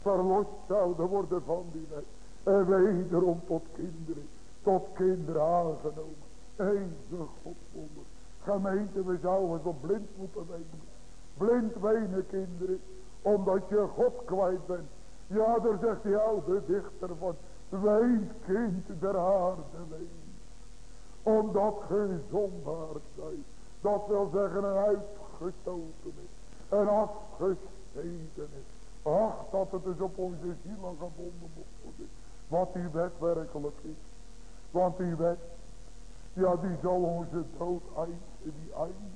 Speaker 2: Verlost zouden worden van die wet. En wederom tot kinderen. Tot kinderen aangenomen. Eeuwige Godwonder. Gemeente, we zouden zo blind moeten wenen. Blind wenen kinderen. Omdat je God kwijt bent. Ja, daar zegt die oude dichter van. Wees kind der aarde wees. Omdat ge zondaar zijt. Dat wil zeggen een uitgestoten is. Een afgesneden is. Ach, dat het dus op onze zielen gebonden moet worden. Wat die wet werkelijk is. Want die wet, ja die zal onze dood eisen, die eind.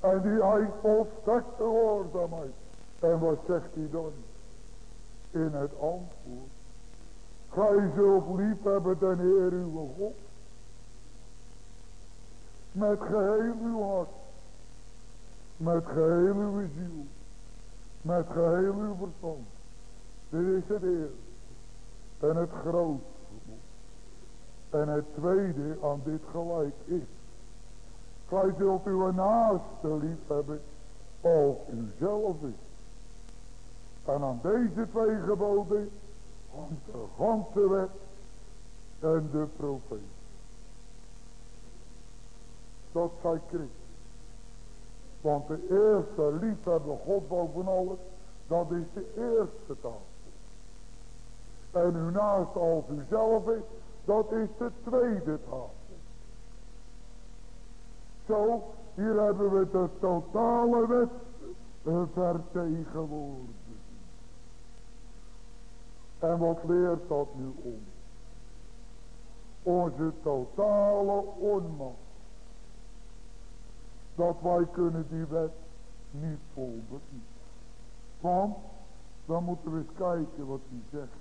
Speaker 2: En die eind volstrekt gehoorzaamheid. En wat zegt hij dan? in het antwoord. Gij zult lief hebben ten Heer uw God. Met geheel uw hart. Met geheel uw ziel. Met geheel uw verstand. Dit is het eerste. En het grootste. En het tweede aan dit gelijk is. Gij zult uw naaste lief hebben als uzelf is. En aan deze twee geboden hangt de ganse wet en de profeet. Dat zei Christus. Want de eerste liefhebber God boven alles, dat is de eerste taal. En uw naast als uzelf is, dat is de tweede taal. Zo, hier hebben we de totale wet vertegenwoordigd. En wat leert dat nu om? onze totale onmacht. Dat wij kunnen die wet niet volbrengen. Want dan moeten we eens kijken wat hij zegt.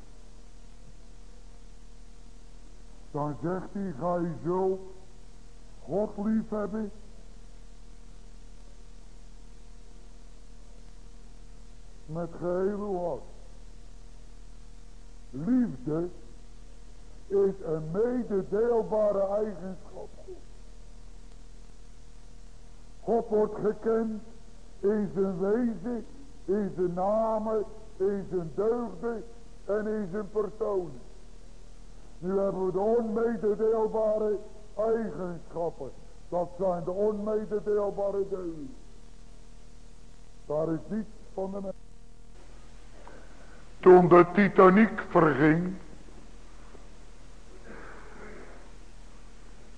Speaker 2: Dan zegt hij, ga je zo God lief hebben. Met gehele hart. Liefde is een mededeelbare eigenschap. God wordt gekend in zijn wezen, in zijn namen, in zijn deugden en in zijn personen. Nu hebben we de onmededeelbare eigenschappen. Dat zijn de onmededeelbare deugden. Daar is niets van de mens. Toen de Titanic verging.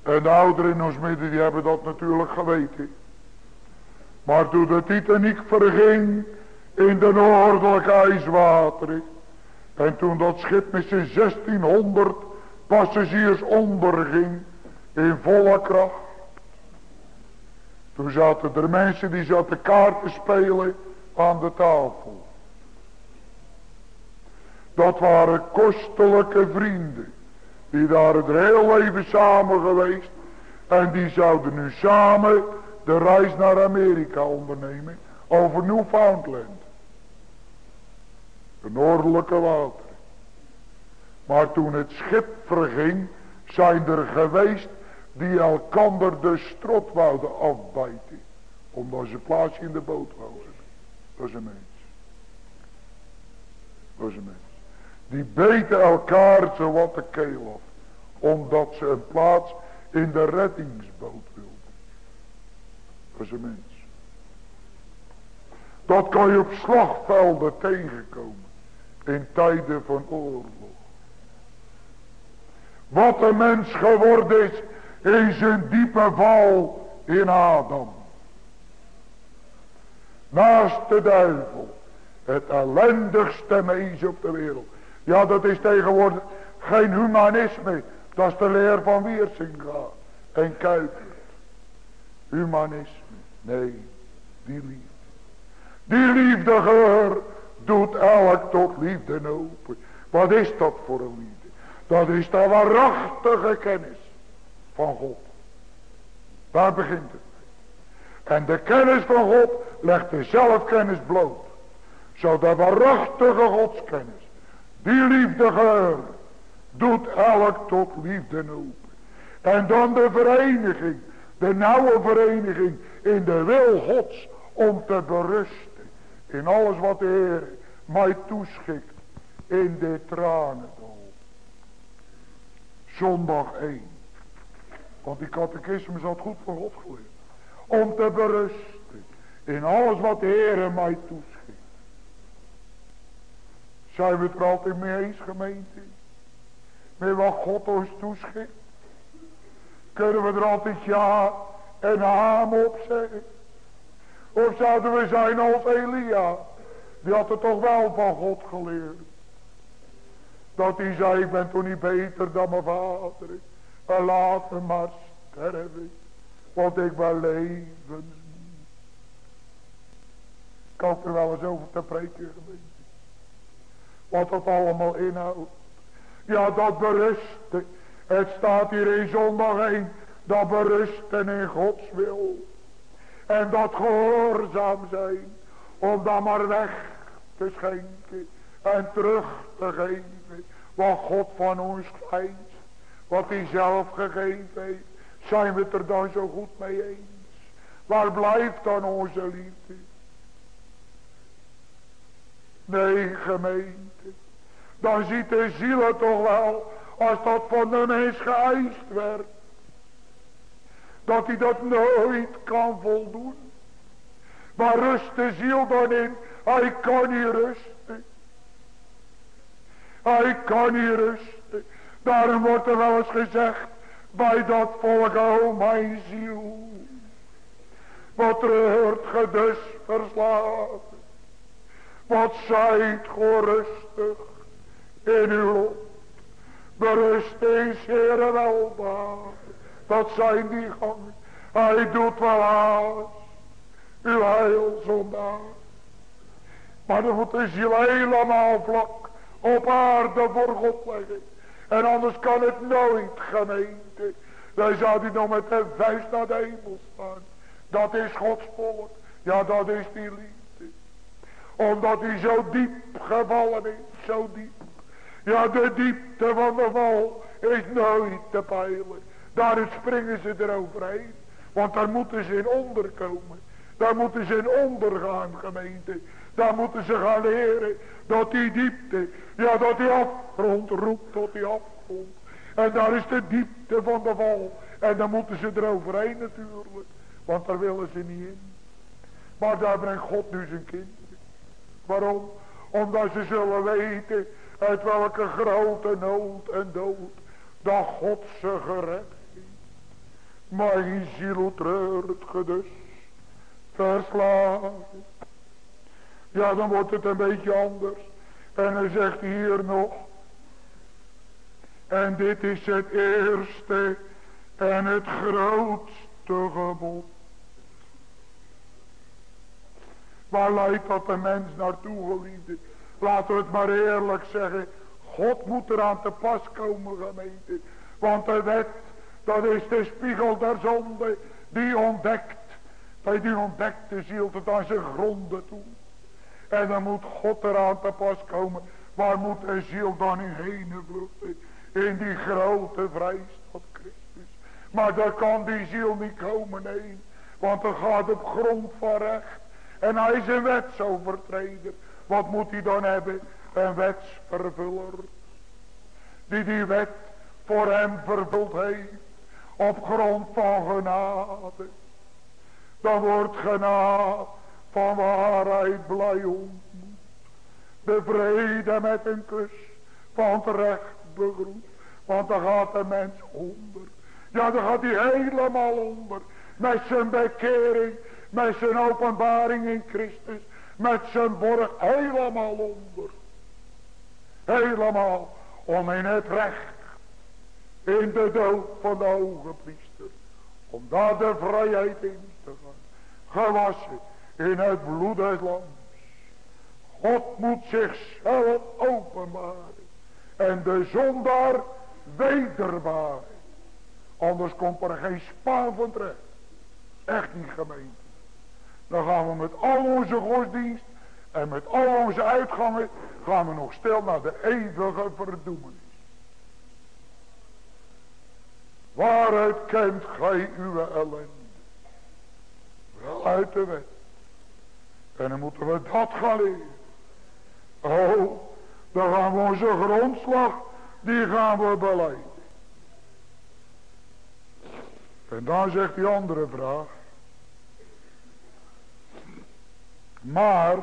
Speaker 2: En de ouderen in ons midden die hebben dat natuurlijk geweten. Maar toen de Titanic verging in de noordelijke ijswateren. En toen dat schip met zijn 1600 passagiers onderging in volle kracht. Toen zaten er mensen die zaten kaarten spelen aan de tafel. Dat waren kostelijke vrienden. Die waren er heel even samen geweest. En die zouden nu samen de reis naar Amerika ondernemen. Over Newfoundland. De noordelijke water. Maar toen het schip verging. Zijn er geweest die elkander de strot wouden afbijten. Omdat ze plaatsje in de boot wouden. Dat is een mens. Dat is een mens. Die beten elkaar zo wat de keel af. Omdat ze een plaats in de reddingsboot wilden. Dat is een mens. Dat kan je op slagvelden tegenkomen. In tijden van oorlog. Wat een mens geworden is in zijn diepe val in Adam. Naast de duivel. Het ellendigste mens op de wereld. Ja, dat is tegenwoordig geen humanisme. Dat is de leer van Weersinga en Kuiper. Humanisme. Nee, die liefde. Die liefde geur doet elk tot liefde open. Wat is dat voor een liefde? Dat is de waarachtige kennis van God. Daar begint het. En de kennis van God legt de zelfkennis bloot. Zo de waarachtige godskennis die liefde doet elk tot liefde open. En dan de vereniging, de nauwe vereniging in de wil gods om te berusten. In alles wat de Heer mij toeschikt in de tranendal. Zondag 1. Want die catechismus had goed voor God geleerd. Om te berusten in alles wat de Heer mij toeschikt. Zijn we het er altijd mee eens gemeente? Met wat God ons toeschikt? Kunnen we er altijd ja en haam op zeggen? Of zouden we zijn als Elia? Die had het toch wel van God geleerd. Dat hij zei, ik ben toch niet beter dan mijn vader. Laat me maar sterven. Want ik ben leven. Ik had er wel eens over te preken geweest. Wat dat allemaal inhoudt. Ja, dat berusten. Het staat hier in zondag 1. Dat berusten in Gods wil. En dat gehoorzaam zijn. Om dan maar weg te schenken. En terug te geven. Wat God van ons krijgt. Wat hij zelf gegeven heeft. Zijn we het er dan zo goed mee eens? Waar blijft dan onze liefde? Nee, gemeente. Dan ziet de ziel het toch wel. Als dat van de mens geëist werd. Dat hij dat nooit kan voldoen. Maar rust de ziel dan in. Hij kan niet rusten. Hij kan niet rusten. Daarom wordt er wel eens gezegd. Bij dat volk, mijn ziel. Wat treurt ge dus verslagen. Wat zijt ge rustig in uw lot. Berust eens, Heere, weldaad. Dat zijn die gangen. Hij doet wel haast. Uw heil zondaar. Maar dan moet de ziel helemaal vlak op aarde voor God leggen. En anders kan het nooit gemeente. Dan zou hij nog met de vuist naar de hemel staan. Dat is Gods volk. Ja, dat is die liefde. Omdat hij zo diep gevallen is. Zo diep. Ja, de diepte van de val is nooit te peilen. Daar springen ze eroverheen. Want daar moeten ze in onderkomen. Daar moeten ze in ondergaan, gemeente. Daar moeten ze gaan leren dat die diepte, ja dat die afgrond roept tot die afgrond. En daar is de diepte van de val. En dan moeten ze eroverheen natuurlijk. Want daar willen ze niet in. Maar daar brengt God nu zijn kinderen. Waarom? Omdat ze zullen weten uit welke grote nood en dood dat God ze gered heeft. Mijn ziel treurt gedus, verslagen. Ja, dan wordt het een beetje anders. En hij zegt hier nog. En dit is het eerste en het grootste gebod. Waar leidt dat de mens naartoe, geliefde? Laten we het maar eerlijk zeggen. God moet eraan te pas komen, gemeente. Want de wet, dat is de spiegel der zonde. Die ontdekt, die ontdekt de ziel tot aan zijn gronden toe. En dan moet God eraan te pas komen. Waar moet de ziel dan in heen vluchten? In die grote vrijstad Christus. Maar daar kan die ziel niet komen, nee. Want er gaat op grond van recht. En hij is een wetsovertreder. Wat moet hij dan hebben? Een wetsvervuller. Die die wet voor hem vervuld heeft. Op grond van genade. Dan wordt genade van waarheid blij ontmoet. De vrede met een kus van terecht begroet. Want dan gaat de mens onder. Ja, dan gaat hij helemaal onder. Met zijn bekering, met zijn openbaring in Christus. Met zijn borg helemaal onder. Helemaal om in het recht. In de dood van de hoge priester. Om daar de vrijheid in te gaan. Gewassen in het bloed des lams. God moet zichzelf openbaren. En de zondaar wederbaren. Anders komt er geen spaan van terecht. Echt niet gemeente. Dan gaan we met al onze godsdienst en met al onze uitgangen gaan we nog stil naar de eeuwige verdoemenis. Waaruit kent gij uw ellende? Wel uit de wet. En dan moeten we dat gaan leren. Oh, dan gaan we onze grondslag, die gaan we beleiden. En dan zegt die andere vraag. Maar,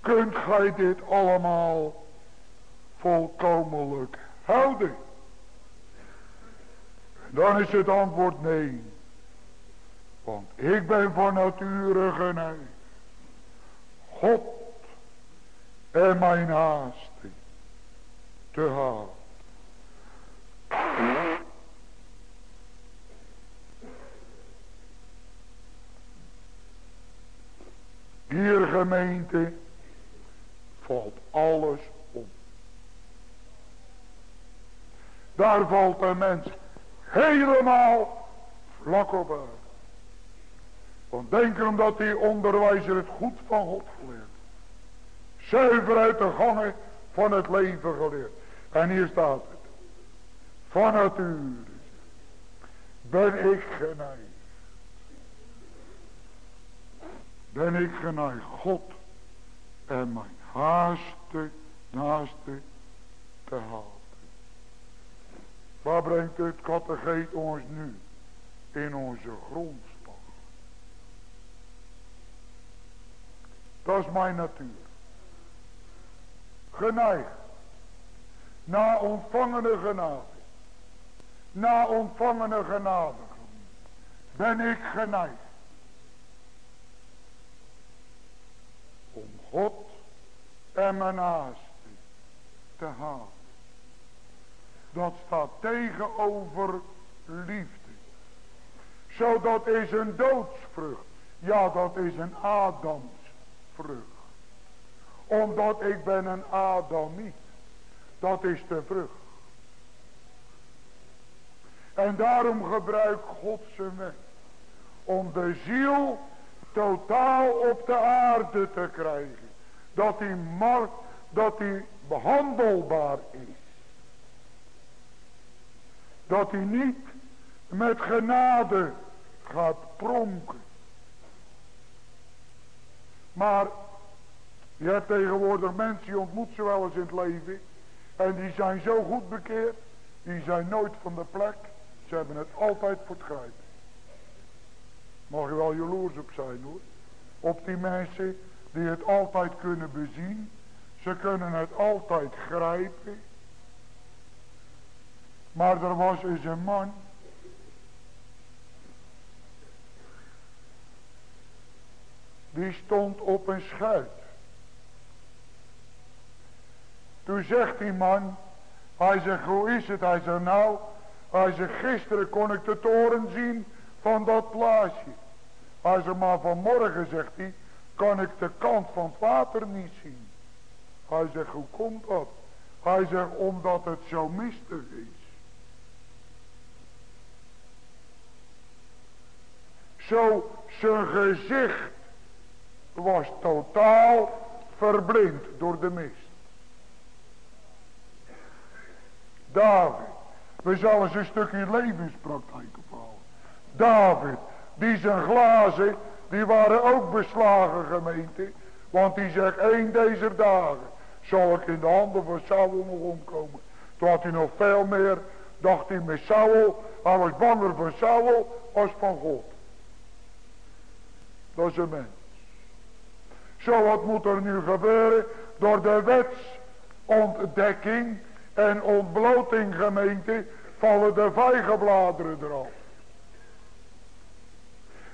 Speaker 2: kunt gij dit allemaal volkomenlijk houden? Dan is het antwoord nee. Want ik ben van nature geneigd. God en mijn haaste te halen. Hier gemeente valt alles om. Daar valt een mens helemaal vlak op. Want denken omdat die onderwijzer het goed van God geleerd. Zuiver uit de gangen van het leven geleerd. En hier staat het. Van nature ben ik geneigd. Ben ik geneigd God en mijn haaste naaste te houden. Waar brengt het kattegeet ons nu? In onze grond. Dat is mijn natuur. Geneigd. Na ontvangene genade. Na ontvangene genade. Ben ik geneigd. Om God en mijn naaste te halen. Dat staat tegenover liefde. Zo dat is een doodsvrucht. Ja, dat is een Omdat ik ben een Adamiet. Dat is de vrucht. En daarom gebruikt God zijn weg. Om de ziel totaal op de aarde te krijgen. Dat die, markt, dat die behandelbaar is. Dat hij niet met genade gaat pronken. Maar je hebt tegenwoordig mensen, die ontmoet ze wel eens in het leven. En die zijn zo goed bekeerd. Die zijn nooit van de plek. Ze hebben het altijd voor het grijpen. Mag je wel jaloers op zijn hoor. Op die mensen die het altijd kunnen bezien. Ze kunnen het altijd grijpen. Maar er was eens een man. Die stond op een schuit. Toen zegt die man. Hij zegt hoe is het? Hij zegt nou. Hij zegt gisteren kon ik de toren zien van dat plaatsje. Hij zegt maar vanmorgen zegt hij. Kan ik de kant van het water niet zien. Hij zegt hoe komt dat? Hij zegt omdat het zo mistig is. Zo zijn gezicht was totaal verblind door de mist. David. We zullen eens een stukje levenspraktijk ophouden. David. Die zijn glazen. Die waren ook beslagen gemeente. Want die zegt één deze dagen. Zal ik in de handen van Saul nog omkomen. Toen had hij nog veel meer. Dacht hij met Saul. Hij was banger van Saul als van God. Dat is een mens. Zo wat moet er nu gebeuren door de wetsontdekking en ontbloting gemeente vallen de vijgenbladeren eraf.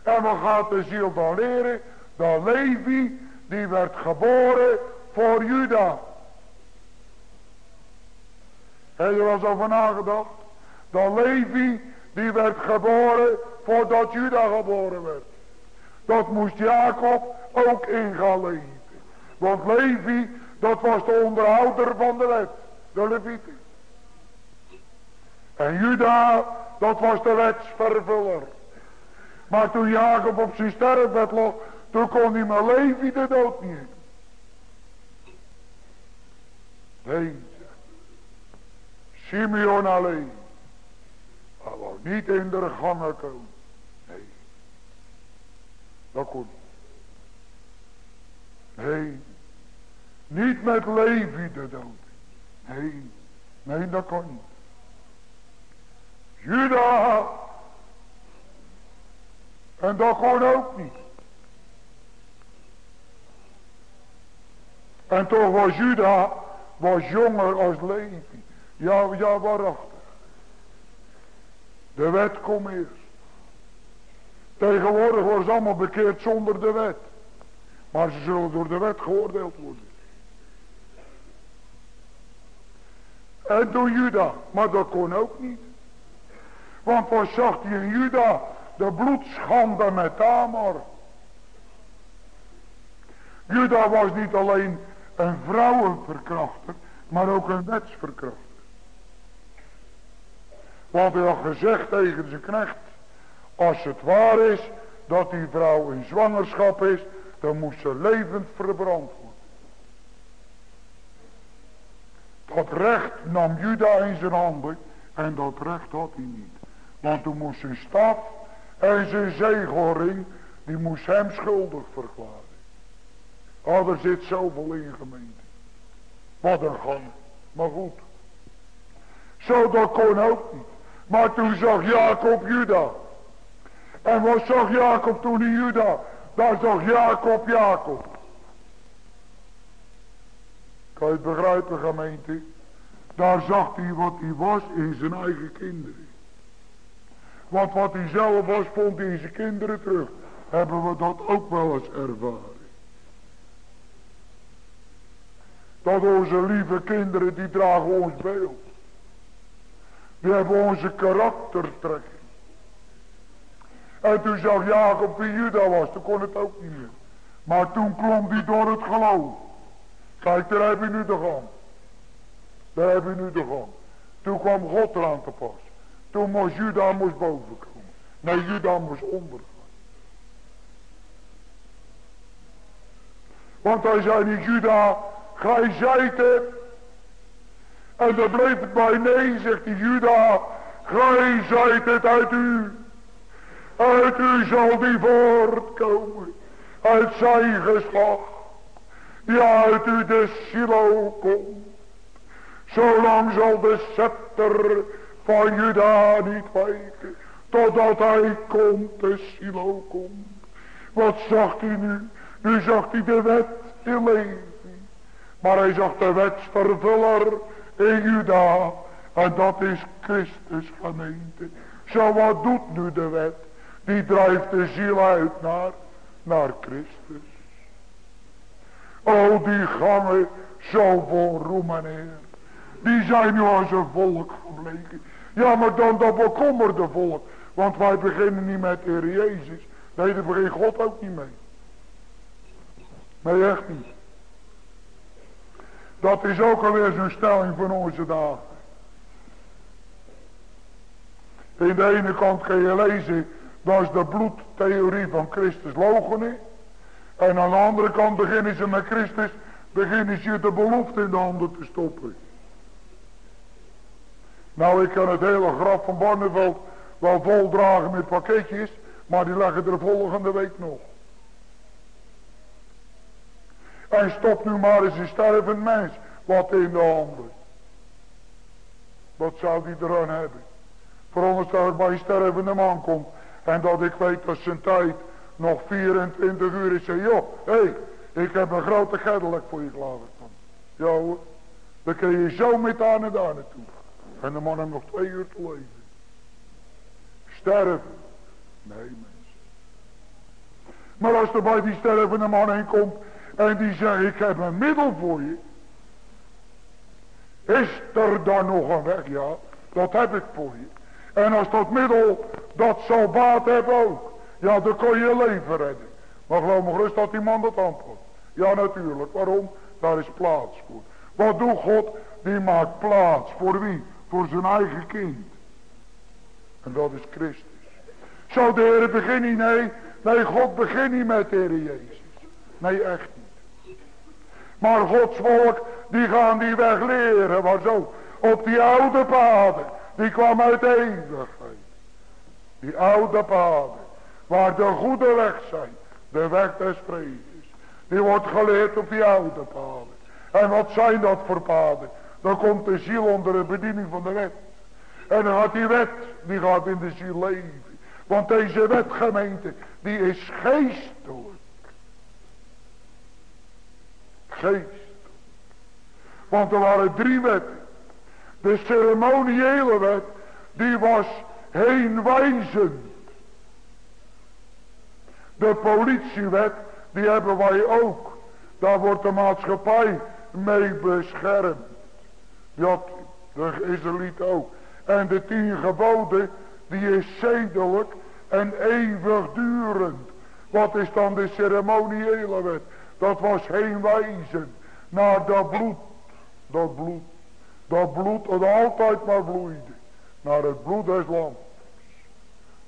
Speaker 2: En wat gaat de ziel dan leren? Dat Levi, die werd geboren voor Juda. Heb je er eens over nagedacht? Dat Levi, die werd geboren voordat Juda geboren werd. Dat moest Jacob ook in gaan leven. Want Levi, dat was de onderhouder van de wet. De Levieten. En Juda, dat was de wetsvervuller. Maar toen Jacob op zijn sterfbed lag, toen kon hij maar Levi de dood niet. Nee, Simeon alleen. Hij niet in de gangen komen. Nee. Dat niet. Nee. Niet met Levi de dood. Nee. Nee, dat kon niet. Juda. En dat kon ook niet. En toch was Juda was jonger als Levi. Ja, ja, waarachtig. De wet komt eerst. Tegenwoordig ze allemaal bekeerd zonder de wet. Maar ze zullen door de wet geoordeeld worden. En door Juda. Maar dat kon ook niet. Want wat zag hij in Juda? De bloedschande met Tamar. Juda was niet alleen een vrouwenverkrachter, maar ook een wetsverkrachter. Want hij had gezegd tegen zijn knecht, als het waar is dat die vrouw in zwangerschap is, dan moest ze levend verbrand worden. Dat recht nam Juda in zijn handen en dat recht had hij niet. Want toen moest zijn staf en zijn zegelring, die moest hem schuldig verklaren. Oh, er zit zoveel in gemeente. Wat een gang. Maar goed. Zo dat kon ook niet. Maar toen zag Jacob Juda. En wat zag Jacob toen in Juda? Daar zag Jacob Jacob. Kan je het begrijpen gemeente? Daar zag hij wat hij was in zijn eigen kinderen. Want wat hij zelf was, vond hij in zijn kinderen terug. Hebben we dat ook wel eens ervaren. Dat onze lieve kinderen, die dragen ons beeld. Die hebben onze karaktertrekking. En toen zag Jacob wie Juda was, toen kon het ook niet meer. Maar toen klom hij door het geloof. Kijk, daar heb je nu de gang. Daar heb je nu de gang. Toen kwam God eraan te pas. Toen moest Juda moest boven komen. Nee, Juda moest onder. Want hij zei niet, Juda, gij zijt het. En dan bleef het bij nee, zegt hij, Juda, gij zijt het uit u. Uit u zal die voortkomen. Uit zijn geslacht. Ja, uit u de silo komt. Zolang zal de scepter van Juda niet wijken. Totdat hij komt, de silo komt. Wat zag hij nu? Nu zag hij de wet in leven. Maar hij zag de wetsvervuller in Juda. En dat is Christus gemeente. Zo wat doet nu de wet? Die drijft de ziel uit naar, naar Christus. Oh, die gangen zo vol roem en. Die zijn nu als een volk gebleken. Ja, maar dan dat bekommerde volk. Want wij beginnen niet met de Jezus. Nee, daar begint God ook niet mee. Nee, echt niet. Dat is ook alweer zo'n stelling van onze dagen. In de ene kant kun je lezen, dat is de bloedtheorie van Christus logenen. En aan de andere kant beginnen ze met Christus, beginnen ze de belofte in de handen te stoppen. Nou, ik kan het hele graf van Barneveld wel voldragen met pakketjes, maar die leggen er volgende week nog. En stop nu maar eens een stervend mens wat in de handen. Wat zou die eraan hebben? Veronderstel ik bij een stervende man komt en dat ik weet dat zijn tijd nog 24 uur is. Zeg, joh, hé, hey, ik heb een grote Cadillac voor je klaargestaan. Ja hoor, dan kun je zo met aan en daar naartoe. En de man heeft nog twee uur te leven. Sterven. Nee mensen. Maar als er bij die stervende man heen komt en die zegt ik heb een middel voor je. Is er dan nog een weg? Ja, dat heb ik voor je. En als dat middel dat zal baat hebben ook. Ja, dan kun je je leven redden. Maar geloof me gerust dat die man dat antwoordt. Ja, natuurlijk. Waarom? Daar is plaats voor. Wat doet God? Die maakt plaats. Voor wie? Voor zijn eigen kind. En dat is Christus. Zo de Heer begin niet, nee. Nee, God begint niet met de Heer Jezus. Nee, echt niet. Maar Gods volk, die gaan die weg leren. Maar zo, op die oude paden. Die kwam uit de eeuwigheid. Die oude paden. Waar de goede weg zijn. De weg des vredes. Die wordt geleerd op die oude paden. En wat zijn dat voor paden? Dan komt de ziel onder de bediening van de wet. En dan gaat die wet, die gaat in de ziel leven. Want deze wetgemeente, die is geestelijk. Geestelijk. Want er waren drie wetten. De ceremoniële wet, die was heenwijzend. De politiewet, die hebben wij ook. Daar wordt de maatschappij mee beschermd. Dat, de Israëliet ook. En de tien geboden, die is zedelijk en eeuwigdurend. Wat is dan de ceremoniële wet? Dat was heenwijzen naar dat bloed. Dat bloed. Dat bloed dat altijd maar vloeide. Naar het bloed des lands.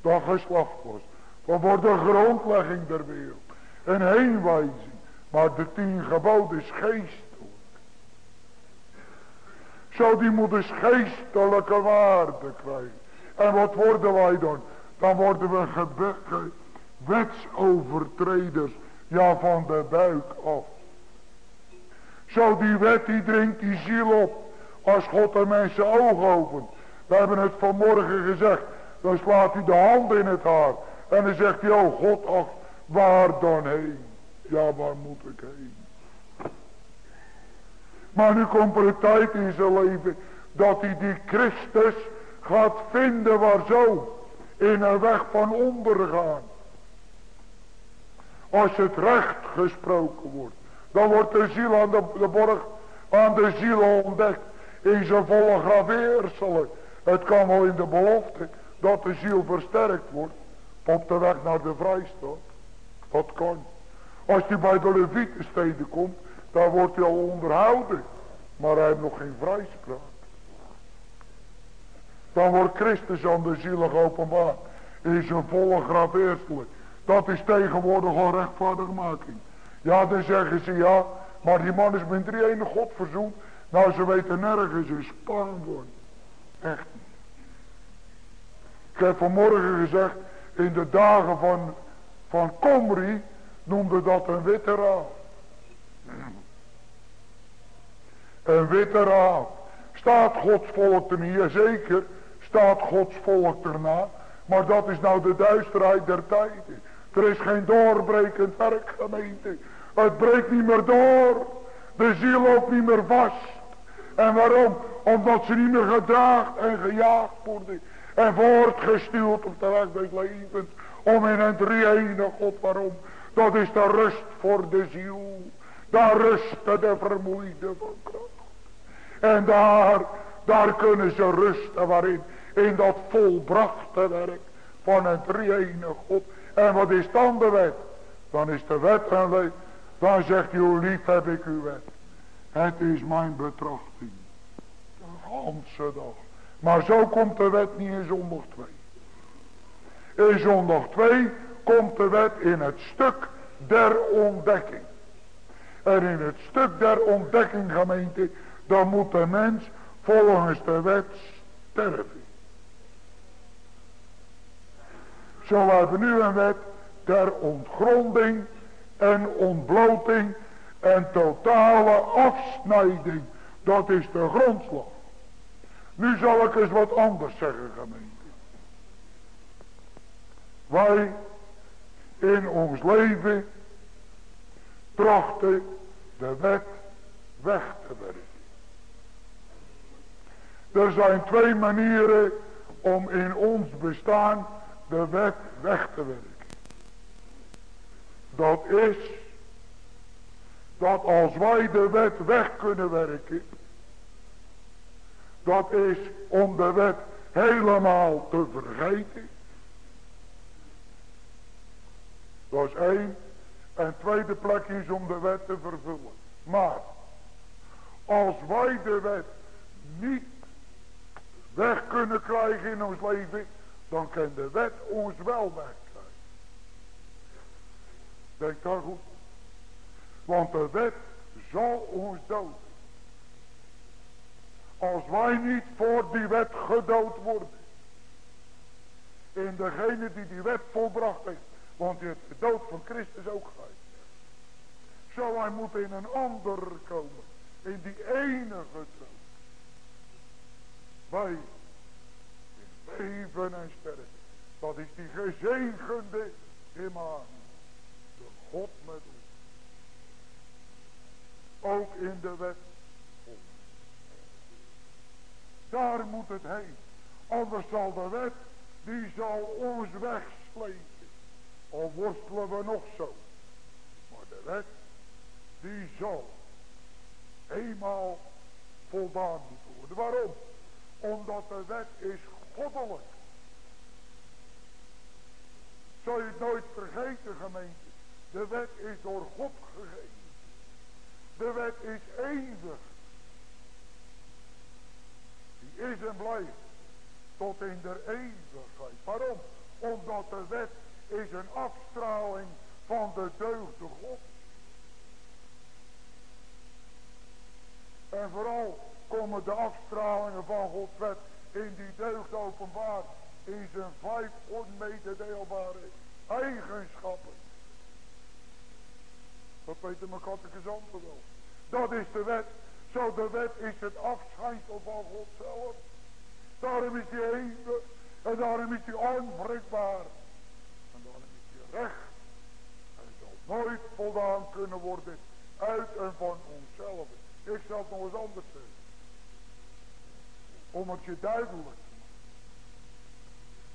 Speaker 2: Dat geslacht was. Dat wordt de grondlegging der wereld. Een heenwijzing. Maar de tien geboden is geestelijk. Zo die moet dus geestelijke waarde krijgen. En wat worden wij dan? Dan worden we wetsovertreders. Ja, van de buik af. Zo die wet die dringt die ziel op. Als God de mensen ogen opent. We hebben het vanmorgen gezegd. Dan slaat hij de hand in het haar. En dan zegt hij, oh God, ach, waar dan heen? Ja, waar moet ik heen? Maar nu komt er een tijd in zijn leven dat hij die Christus gaat vinden waar zo in een weg van ondergaan. Als het recht gesproken wordt, dan wordt de ziel aan de, de borg, aan de ziel ontdekt in zijn volle graveerselen. Het kan wel in de belofte dat de ziel versterkt wordt op de weg naar de vrijstad. Dat kan. Als hij bij de Levietensteden komt, dan wordt hij al onderhouden. Maar hij heeft nog geen vrijspraak. Dan wordt Christus aan de ziel geopenbaard. In zijn volle graveerselijk. Dat is tegenwoordig al rechtvaardigmaking. Ja, dan zeggen ze ja. Maar die man is met drie ene God verzoend. Nou, ze weten nergens een spaan worden. Echt niet. Ik heb vanmorgen gezegd. In de dagen van, van Comrie noemde dat een witte raaf. Een witte raaf. Staat Gods volk er niet? Zeker staat Gods volk erna. Maar dat is nou de duisterheid der tijden. Er is geen doorbrekend werk gemeente. Het breekt niet meer door. De ziel loopt niet meer vast. En waarom? Omdat ze niet meer gedraagd en gejaagd worden. En voortgestuurd op de weg des levens. Om in een drie God. Waarom? Dat is de rust voor de ziel. Daar rusten de vermoeide van kracht. En daar, daar kunnen ze rusten waarin. In dat volbrachte werk van een drie God. En wat is dan de wet? Dan is de wet een wet. Dan zegt u, lief heb ik uw wet. Het is mijn betrachting. Ganse. Maar zo komt de wet niet in zondag 2. In zondag 2 komt de wet in het stuk der ontdekking. En in het stuk der ontdekking gemeente, dan moet de mens volgens de wet sterven. Zo hebben we nu een wet der ontgronding en ontbloting en totale afsnijding. Dat is de grondslag. Nu zal ik eens wat anders zeggen gemeente. Wij in ons leven trachten de wet weg te werken. Er zijn twee manieren om in ons bestaan de wet weg te werken. Dat is dat als wij de wet weg kunnen werken, dat is om de wet helemaal te vergeten. Dat is één. En tweede plek is om de wet te vervullen. Maar, als wij de wet niet weg kunnen krijgen in ons leven, dan kan de wet ons wel wegkrijgen. Denk daar goed. Want de wet zal ons doden. Als wij niet voor die wet gedood worden. In degene die die wet volbracht heeft. Want die heeft dood van Christus ook gehad. Zou hij moeten in een ander komen. In die enige dood. Wij leven en sterren. Dat is die gezegende Immanuel. De God met ons. Ook in de wet. Daar moet het heen. Anders zal de wet, die zal ons wegslepen. Al worstelen we nog zo. Maar de wet, die zal eenmaal voldaan moeten worden. Waarom? Omdat de wet is goddelijk. Zou je het nooit vergeten gemeente. De wet is door God gegeven. De wet is eeuwig. Is en blijft tot in de eeuwigheid. Waarom? Omdat de wet is een afstraling van de deugde God. En vooral komen de afstralingen van Gods wet in die deugd openbaar. In zijn vijf onmededeelbare eigenschappen. Dat weten mijn kattekizanten wel. Dat is de wet. Zo de wet is het afschijnsel van God zelf. Daarom is hij eeuwig. En daarom is hij onwrikbaar. En daarom is hij recht. Hij zal nooit voldaan kunnen worden uit en van onszelf. Ik zal het nog eens anders zeggen. Om het je duidelijk te maken.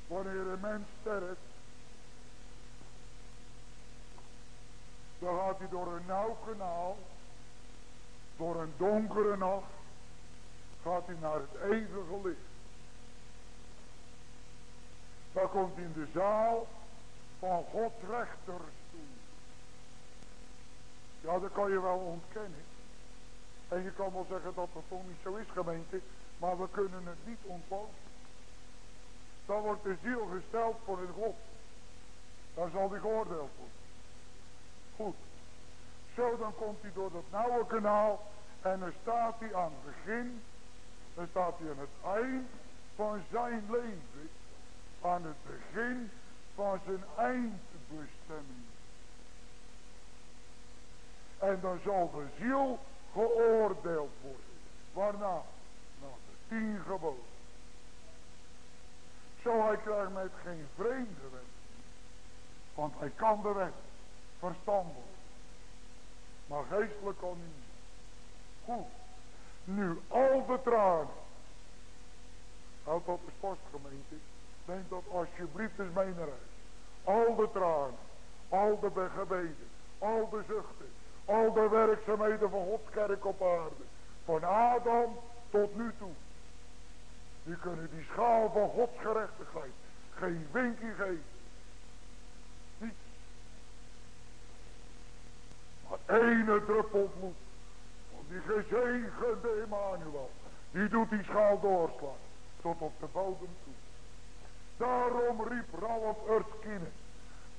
Speaker 2: Wanneer een mens sterft. Dan gaat hij door een nauw kanaal. Door een donkere nacht. Gaat hij naar het eeuwige licht. Dan komt in de zaal van Gods rechterstoel. Ja, dat kan je wel ontkennen. En je kan wel zeggen dat dat toch niet zo is gemeente. Maar we kunnen het niet ontlopen. Dan wordt de ziel gesteld voor het God. Dan zal die geoordeeld worden. Goed. Zo dan komt hij door dat nauwe kanaal. En dan staat hij aan het begin. Dan staat hij aan het eind van zijn leven. Aan het begin van zijn eindbestemming. En dan zal de ziel geoordeeld worden. Waarna? Naar de tien geboden. Zo hij krijgt met geen vreemde wet. Want hij kan de wet. Verstandig. Maar geestelijk hij niet. Goed. Nu al de tranen. Houd dat de sportgemeente. Neem dat alsjeblieft eens mee naar huis. Al de tranen. Al de gebeden. Al de zuchten. Al de werkzaamheden van Gods kerk op aarde. Van Adam tot nu toe. Nu kunnen die schaal van Gods gerechtigheid geen winkje geven. Niets. Maar ene druppel bloed. Van die gezegende Emmanuel. Die doet die schaal doorslaan. Tot op de bodem toe. Daarom riep Ralf Erskine.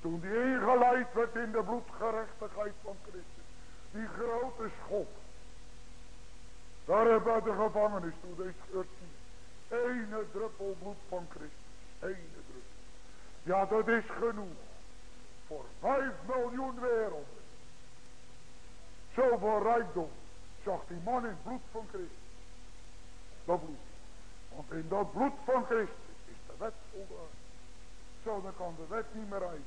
Speaker 2: Toen die ingeleid werd in de bloedgerechtigheid van Christus. Die grote schop. Daar hebben de gevangenis toe deze Erskine. Ene druppel bloed van Christus. Ene druppel. Ja, dat is genoeg. Voor vijf miljoen werelden. Zoveel rijkdom zag die man in het bloed van Christus. Dat bloed. Want in dat bloed van Christus is de wet voldaan. Zo, dan kan de wet niet meer rijden.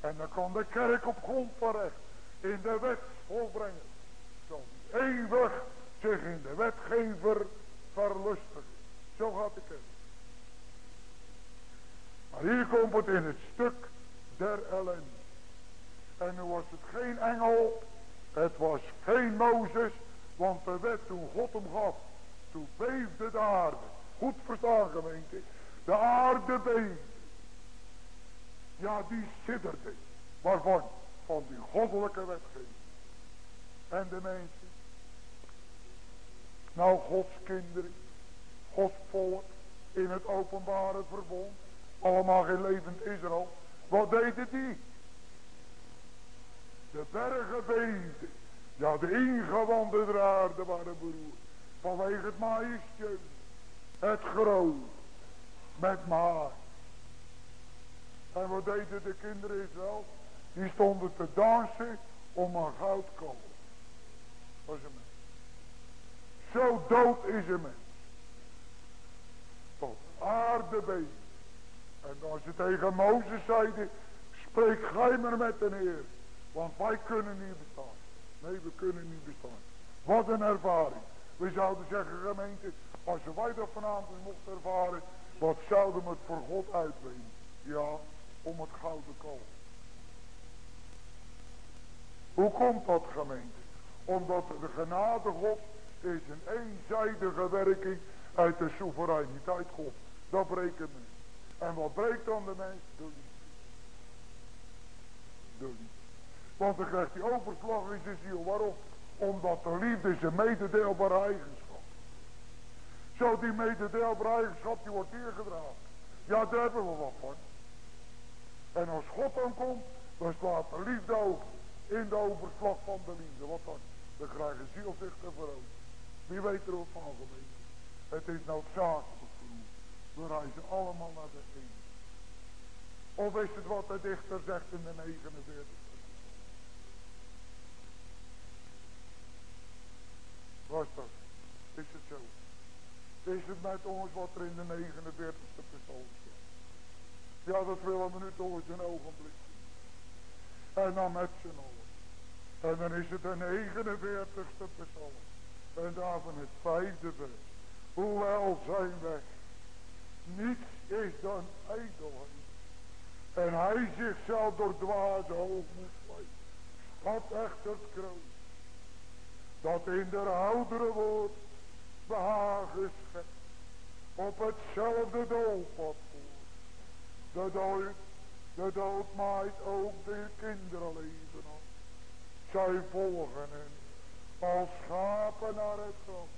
Speaker 2: En dan kan de kerk op grond van recht in de wet volbrengen. Zo eeuwig zich in de wetgever verlustigen. Zo gaat de kerk. Maar hier komt het in het stuk der ellende. En nu was het geen engel. Het was geen Mozes. Want de wet toen God hem gaf. Toen beefde de aarde. Goed verstaan gemeente. De aarde beefde. Ja die sidderde. Waarvan? Van die goddelijke wetgeving. En de mensen. Nou Gods kinderen. Gods volk in het openbare verbond. Allemaal geen levend Israël. Wat deden die? De bergen beefden. Ja, de ingewanden der aarde waren beroerd. Vanwege het majestueus. Het groot. Met maar. En wat deden de kinderen Israël? Die stonden te dansen om een goudkool. Dat een mens. Zo dood is een mens aardebeen. En als ze tegen Mozes zeiden, spreek gij maar met de Heer. Want wij kunnen niet bestaan. Nee, we kunnen niet bestaan. Wat een ervaring. We zouden zeggen, gemeente, als wij dat vanavond mochten ervaren, wat zouden we het voor God uitwenen? Ja, om het gouden kool. Hoe komt dat, gemeente? Omdat de genade God is een eenzijdige werking uit de soevereiniteit God. Dat breekt de mens. En wat breekt dan de mens? Doe niet. Doe niet. Want dan krijgt hij overslag in zijn ziel. Waarom? Omdat de liefde zijn mededeelbare eigenschap. Zo die mededeelbare eigenschap die wordt hier gedragen. Ja, daar hebben we wat van. En als God dan komt, dan slaat de liefde over. In de overslag van de liefde. Wat dan? Dan krijgen ziel zich te. Wie weet er wat van geweest. Het is noodzakelijk voor u. We reizen allemaal naar de een. Of is het wat de dichter zegt in de 49 Is het zo? Is het met ons wat er in de 49ste persoon staat? Ja, dat willen we nu toch eens een ogenblik En dan met z'n allen. En dan is het de 49ste persoon. En daarvan het vijfde vers. Hoewel zijn weg niets is dan ijdelheid. En hij zichzelf door dwaze hoogmoed slijt. Wat echter het kroon. Dat in de oudere woord behagen schept. Op hetzelfde doolpad voert. De dood, de dood maait ook de kinderen leven. Zij volgen hen als schapen naar het graf.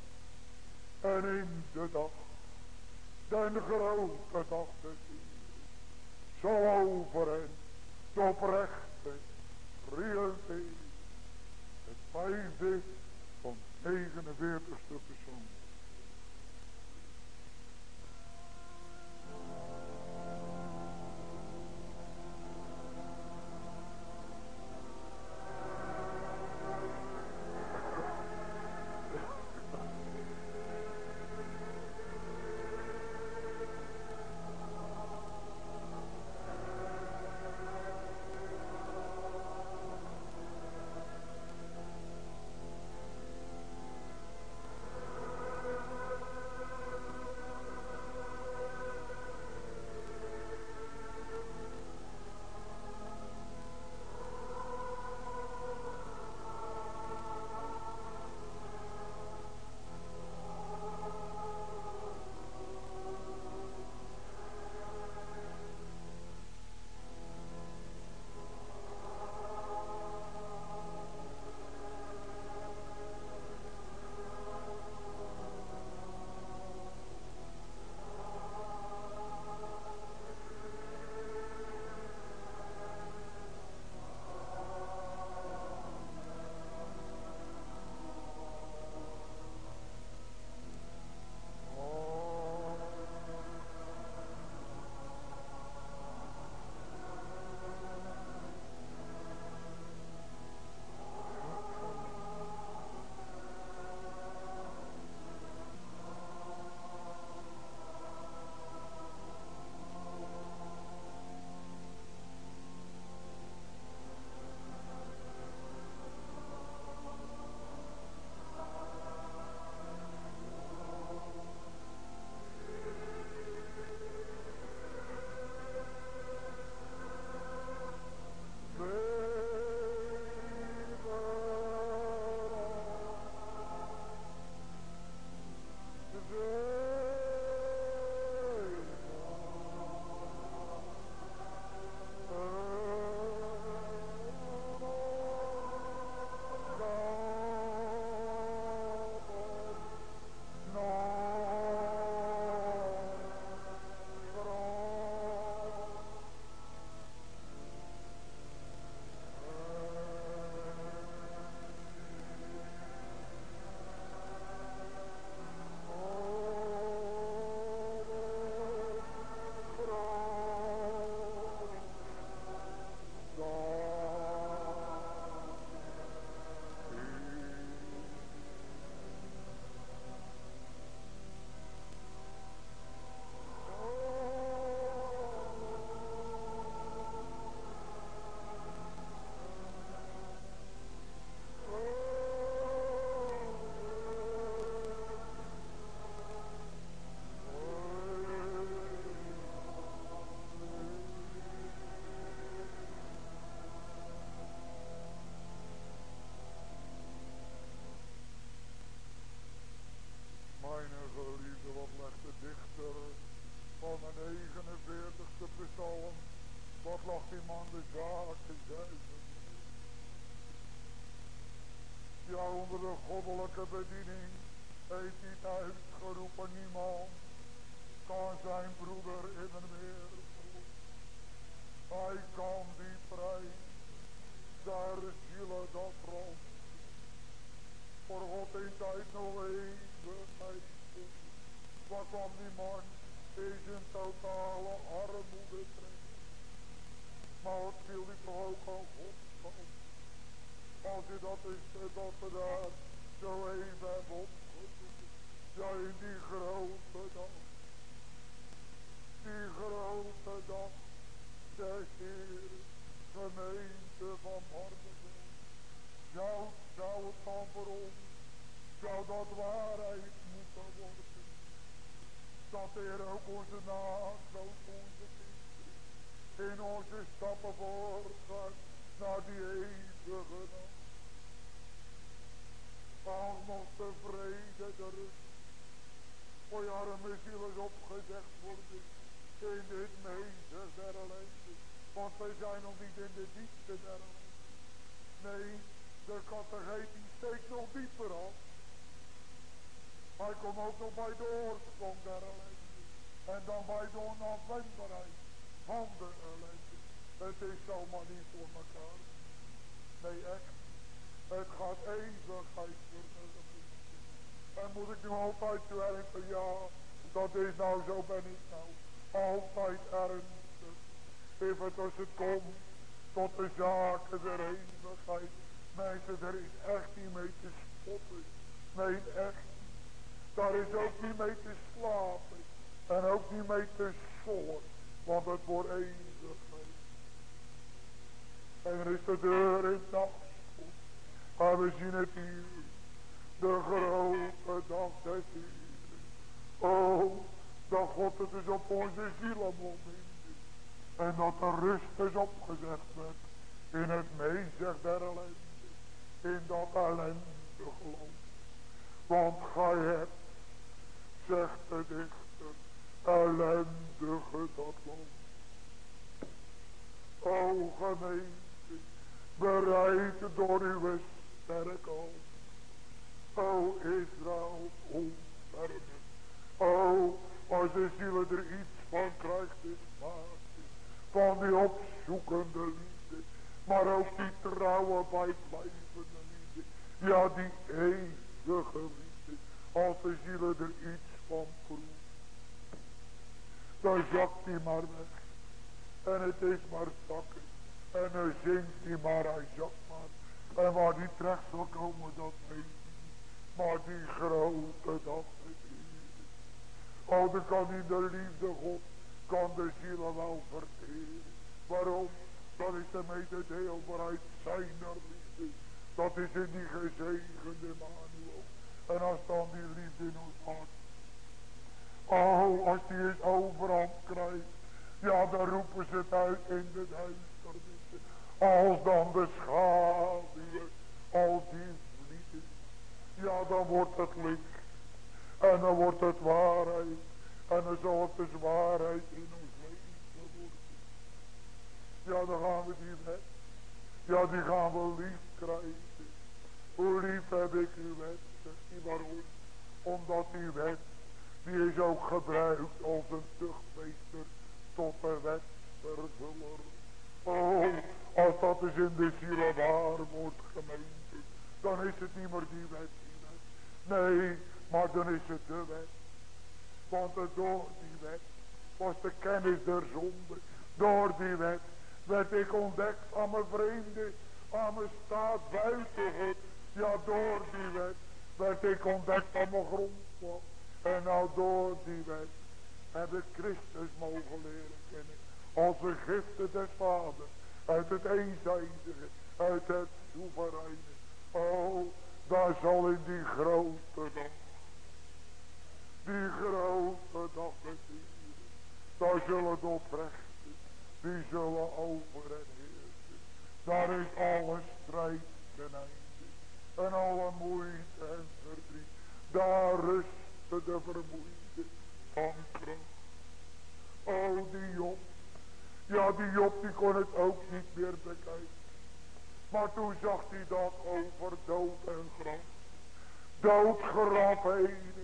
Speaker 2: En in de dag, de grote dag zien, zal over hen de daar zielen dat rond. Voor God in tijd nog eeuwigheid. Wat kwam die man is een totale armoede brengen. Maar wat viel die toch ook al God Als je dat is, dat er daar zo even op. Ja, in die grote dag. Die grote dag. De Heer, gemeente van Marmelo. Zou, zou het dan voor ons, zou dat waarheid moeten worden. Dat de Heer ook onze naamloop, onze kinderen, in onze stappen voortgaat naar die eeuwige naam. Al nog tevreden de rust. Voor je arme ziel is opgezegd worden. in dit der ellende. Want wij zijn nog niet in de diepte ellende. Nee, de die steekt nog dieper af. Hij komt ook nog bij de oorsprong der ellende. En dan bij de onafwendbaarheid van de ellende. Het is zomaar niet voor elkaar. Nee, echt. Het gaat eeuwigheid voor de En moet ik nu altijd werken? Ja, dat is nou zo ben ik nou. Altijd ernstig. Even als het komt tot de zaken der eeuwigheid. Mensen, er is echt niet mee te spotten. Nee, echt. Daar is ook niet mee te slapen. En ook niet mee te zollen. Want het wordt eeuwigheid. En er is de deur in nachtschool. Maar we zien het hier. De grote dag des Oh, dat God het is op onze zielen moet En dat er rust is opgezegd werd. In het meezeg der ellende. In dat ellende geloof. Want gij hebt, zegt de dichter, ellendige dat land. O gemeente, bereid door uw sterke hand. O Israël, ontfermen. O, als de ziel er iets van krijgt, is van die opzoekende liefde. Maar ook die trouwe bijblijvende liefde. Ja, die eeuwige liefde. Als de ziel er iets van proeft. Dan zakt hij maar weg. En het is maar zakken. En dan zingt hij maar, hij zakt maar. En waar die terecht zal komen, dat weet hij Maar die grote dag Oh, dan kan in de liefde God, kan de zielen wel verteren. Waarom? Dat is de mededeelbaarheid zijn liefde. Dat is in die gezegende Manuel. En als dan die liefde in ons hart. Oh, als die eens overhand krijgt. Ja, dan roepen ze het uit in de duisternis. Als dan de schaduwen, al die vliegen. Ja, dan wordt het licht. En dan wordt het waarheid. En dan zal het dus waarheid in ons leven worden. Ja, dan gaan we die wet. Ja, die gaan we lief krijgen. Hoe lief heb ik uw wet, zegt hij. Waarom? Omdat die wet, die is ook gebruikt als een tuchtmeester tot de wetvervuller. Oh, als dat is in de ziel waar wordt gemeente, dan is het niet meer die wet. Die wet. Nee, maar dan is het de wet. Want door die wet was de kennis der zonde. Door die wet werd ik ontdekt aan mijn vreemde, aan mijn staat buiten Ja, door die wet werd ik ontdekt aan mijn grondslag. En nou door die wet heb ik Christus mogen leren kennen. Als een gifte des vaders. Uit het eenzijdige, uit het soevereine. Oh, daar zal in die grote dag die grote dag bedienen. Daar zullen de oprechten, die zullen over en heersen. Daar is alle strijd ten einde. En alle moeite en verdriet. Daar rusten de vermoeide van kracht. Oh, die Job. Ja, die Job die kon het ook niet meer bekijken. Maar toen zag hij dat over dood en graf. Dood, graf heen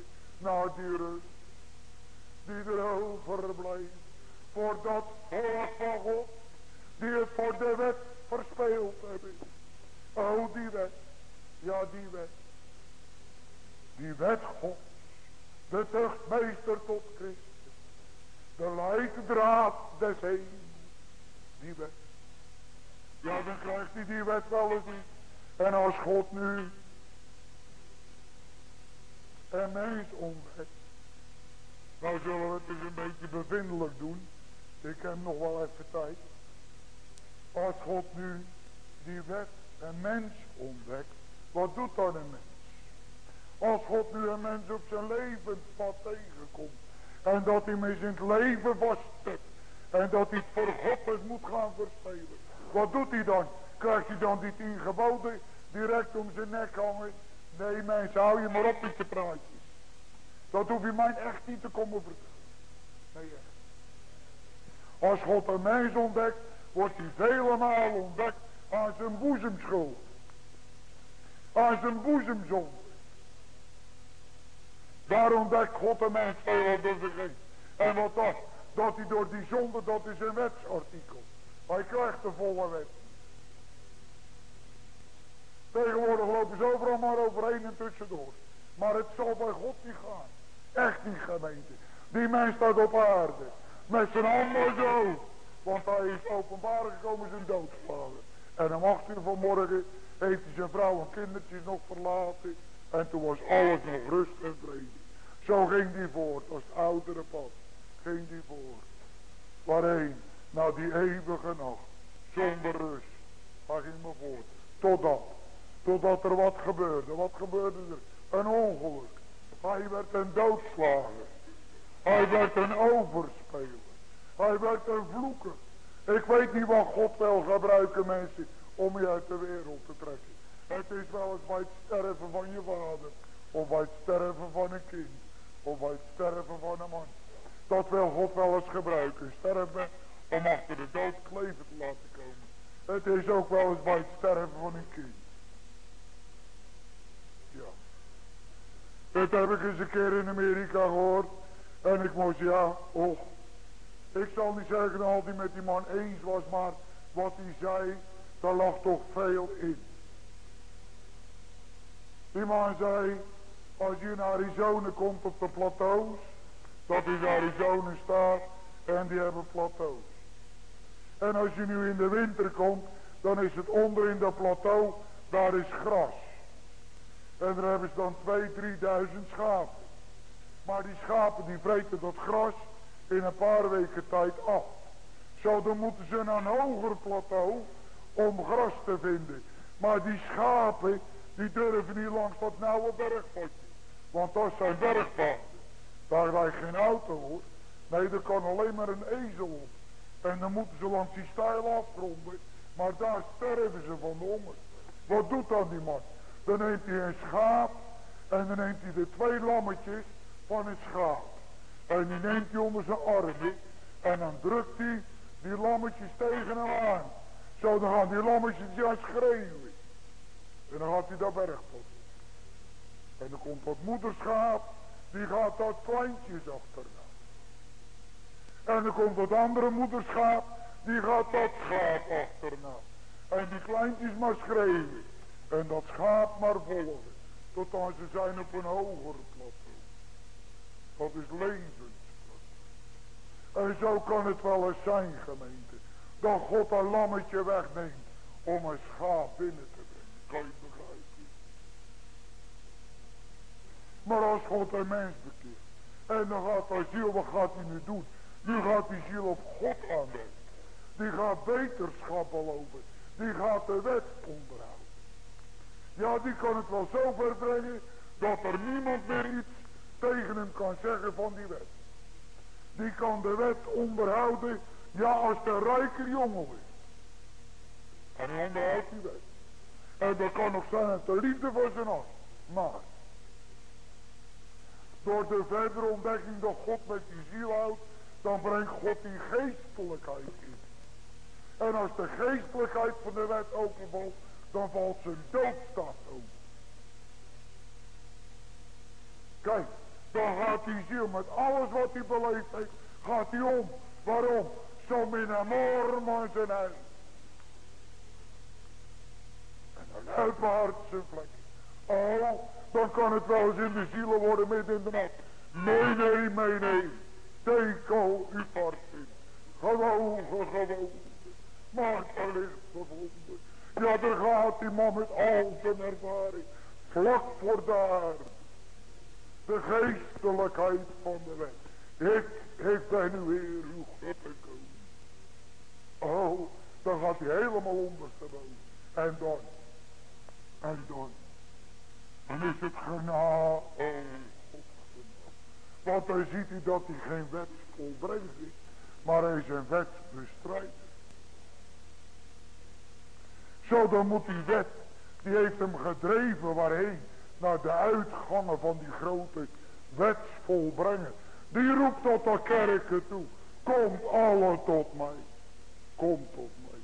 Speaker 2: naar die er overblijft voor dat volk van God die het voor de wet verspeeld hebben. Oh die wet, ja die wet, die wet God, de tuchtmeester tot Christus, de leidraad des hemels, die wet. Ja, dan krijgt hij die wet wel eens. En als God nu en mens omwet. Nou zullen we het eens een beetje bevindelijk doen. Ik heb nog wel even tijd. Als God nu die wet een mens ontdekt, wat doet dan een mens? Als God nu een mens op zijn levenspad tegenkomt en dat hij in het leven vastzet en dat hij het voor God moet gaan verspelen. Wat doet hij dan? Krijgt hij dan die tien geboden direct om zijn nek hangen Nee mensen, hou je maar op met je praatjes. Dat hoef je mij echt niet te komen vertellen. Nee echt. Als God een mens ontdekt, wordt hij vele malen ontdekt aan zijn boezemschuld. Aan zijn boezemzonde. Daar ontdekt God een mens veel door zich En wat dat? Dat hij door die zonde, dat is een wetsartikel. Hij krijgt de volle wet. Tegenwoordig lopen ze overal maar overheen en tussendoor. Maar het zal bij God niet gaan. Echt niet gemeente. Die mens staat op aarde. Met zijn handen zo. Want hij is openbaar gekomen zijn doodvader. En om acht uur vanmorgen heeft hij zijn vrouw en kindertjes nog verlaten. En toen was alles nog rust en vrede. Zo ging die voort als oudere pad. Ging die voort. Waarheen? Naar die eeuwige nacht. Zonder rust. Hij ging maar voort. Totdat. Totdat er wat gebeurde. Wat gebeurde er? Een ongeluk. Hij werd een doodslager. Hij werd een overspeler. Hij werd een vloeker. Ik weet niet wat God wil gebruiken mensen om je uit de wereld te trekken. Het is wel eens bij het sterven van je vader. Of bij het sterven van een kind. Of bij het sterven van een man. Dat wil God wel eens gebruiken. Sterven om achter de dood kleven te laten komen. Het is ook wel eens bij het sterven van een kind. Ja. Dat heb ik eens een keer in Amerika gehoord. En ik moest, ja, och. Ik zal niet zeggen dat hij met die man eens was, maar wat hij zei, daar lag toch veel in. Die man zei, als je naar Arizona komt op de plateaus, dat is Arizona staat en die hebben plateaus. En als je nu in de winter komt, dan is het onder in dat plateau, daar is gras. En daar hebben ze dan 2.000, 3.000 schapen. Maar die schapen die vreten dat gras in een paar weken tijd af. Zo dan moeten ze naar een hoger plateau om gras te vinden. Maar die schapen die durven niet langs dat nauwe bergpotje. Want dat zijn bergpaden. Daar rijdt geen auto hoor. Nee, er kan alleen maar een ezel op. En dan moeten ze langs die stijl afgronden. Maar daar sterven ze van de honger. Wat doet dan die man? Dan neemt hij een schaap. En dan neemt hij de twee lammetjes van het schaap. En die neemt hij onder zijn armen. En dan drukt hij die lammetjes tegen hem aan. Zo dan gaan die lammetjes juist schreeuwen. En dan gaat hij dat bergpot. En dan komt dat moederschaap. Die gaat dat kleintjes achterna. En dan komt dat andere moederschaap. Die gaat dat schaap achterna. En die kleintjes maar schreeuwen. En dat schaap maar volgen. Totdat ze zijn op een hoger plateau. Dat is levensplat. En zo kan het wel eens zijn gemeente. Dat God een lammetje wegneemt. Om een schaap binnen te brengen. Kan je begrijpen? Maar als God een mens bekeert. En dan gaat dat ziel, wat gaat hij nu doen? Nu gaat die ziel op God aanwenden. Die gaat beterschap beloven. Die gaat de wet onderhouden. Ja, die kan het wel zo ver brengen dat er niemand meer iets tegen hem kan zeggen van die wet. Die kan de wet onderhouden, ja, als de rijke jongen is. En hij onderhoudt die wet. En dat kan nog zijn uit de liefde voor zijn as. Maar, door de verdere ontdekking dat God met die ziel houdt, dan brengt God die geestelijkheid in. En als de geestelijkheid van de wet openvalt, dan valt zijn doodstad ook. Kijk, dan gaat die ziel met alles wat hij beleefd heeft, gaat hij om. Waarom? Zo min amor zijn huis. En dan uitwaarts zijn vlek. Oh, dan kan het wel eens in de zielen worden midden in de nacht. Nee, nee, nee, nee. Deco uw part in. Gewoon, gewoon. Maak licht gevonden. Ja, daar gaat die man met al zijn ervaring. Vlak voor daar. De geestelijkheid van de wet. Ik, ik ben nu weer uw God gekomen. Oh, dan gaat hij helemaal ondersteboven. En dan. En dan. Dan is het genade. Want dan ziet hij dat hij geen wetsvolbrenger is. Maar hij is een wetsbestrijder. Zo moet die wet, die heeft hem gedreven waarheen? Naar de uitgangen van die grote wetsvolbrenger. Die roept tot de kerken toe. Komt alle tot mij. Kom tot mij.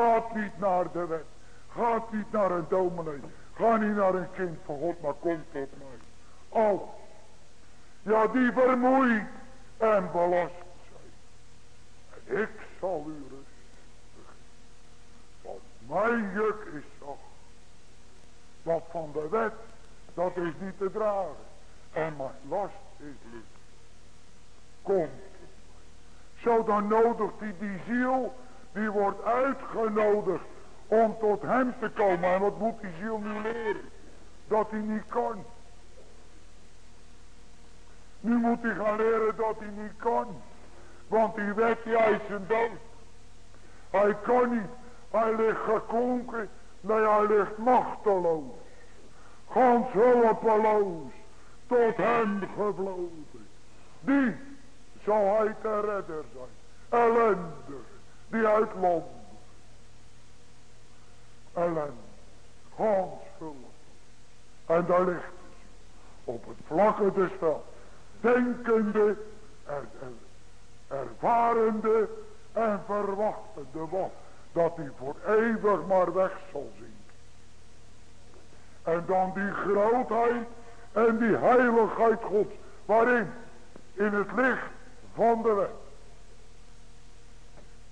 Speaker 2: Gaat niet naar de wet. Gaat niet naar een dominee. Ga niet naar een kind van God, maar kom tot mij. Al. Ja, die vermoeid en belast zijn. Ik zal u mijn juk is zacht. Wat van de wet, dat is niet te dragen. En mijn last is licht. Kom. Zo dan nodigt hij die ziel, die wordt uitgenodigd om tot hem te komen. En wat moet die ziel nu leren? Dat hij niet kan. Nu moet hij gaan leren dat hij niet kan. Want die wet, hij is zijn dood. Hij kan niet. Hij ligt geklonken. Nee, hij ligt machteloos. Gans hulpeloos. Tot hem gevlogen. Die zal hij te redder zijn. Ellende. Die uit Londen. Ellende. Gans hulp. En daar ligt hij. Op het vlakke des denkende, er, ervarende en verwachtende wat, dat hij voor eeuwig maar weg zal zien. En dan die grootheid en die heiligheid Gods, waarin? In het licht van de wet.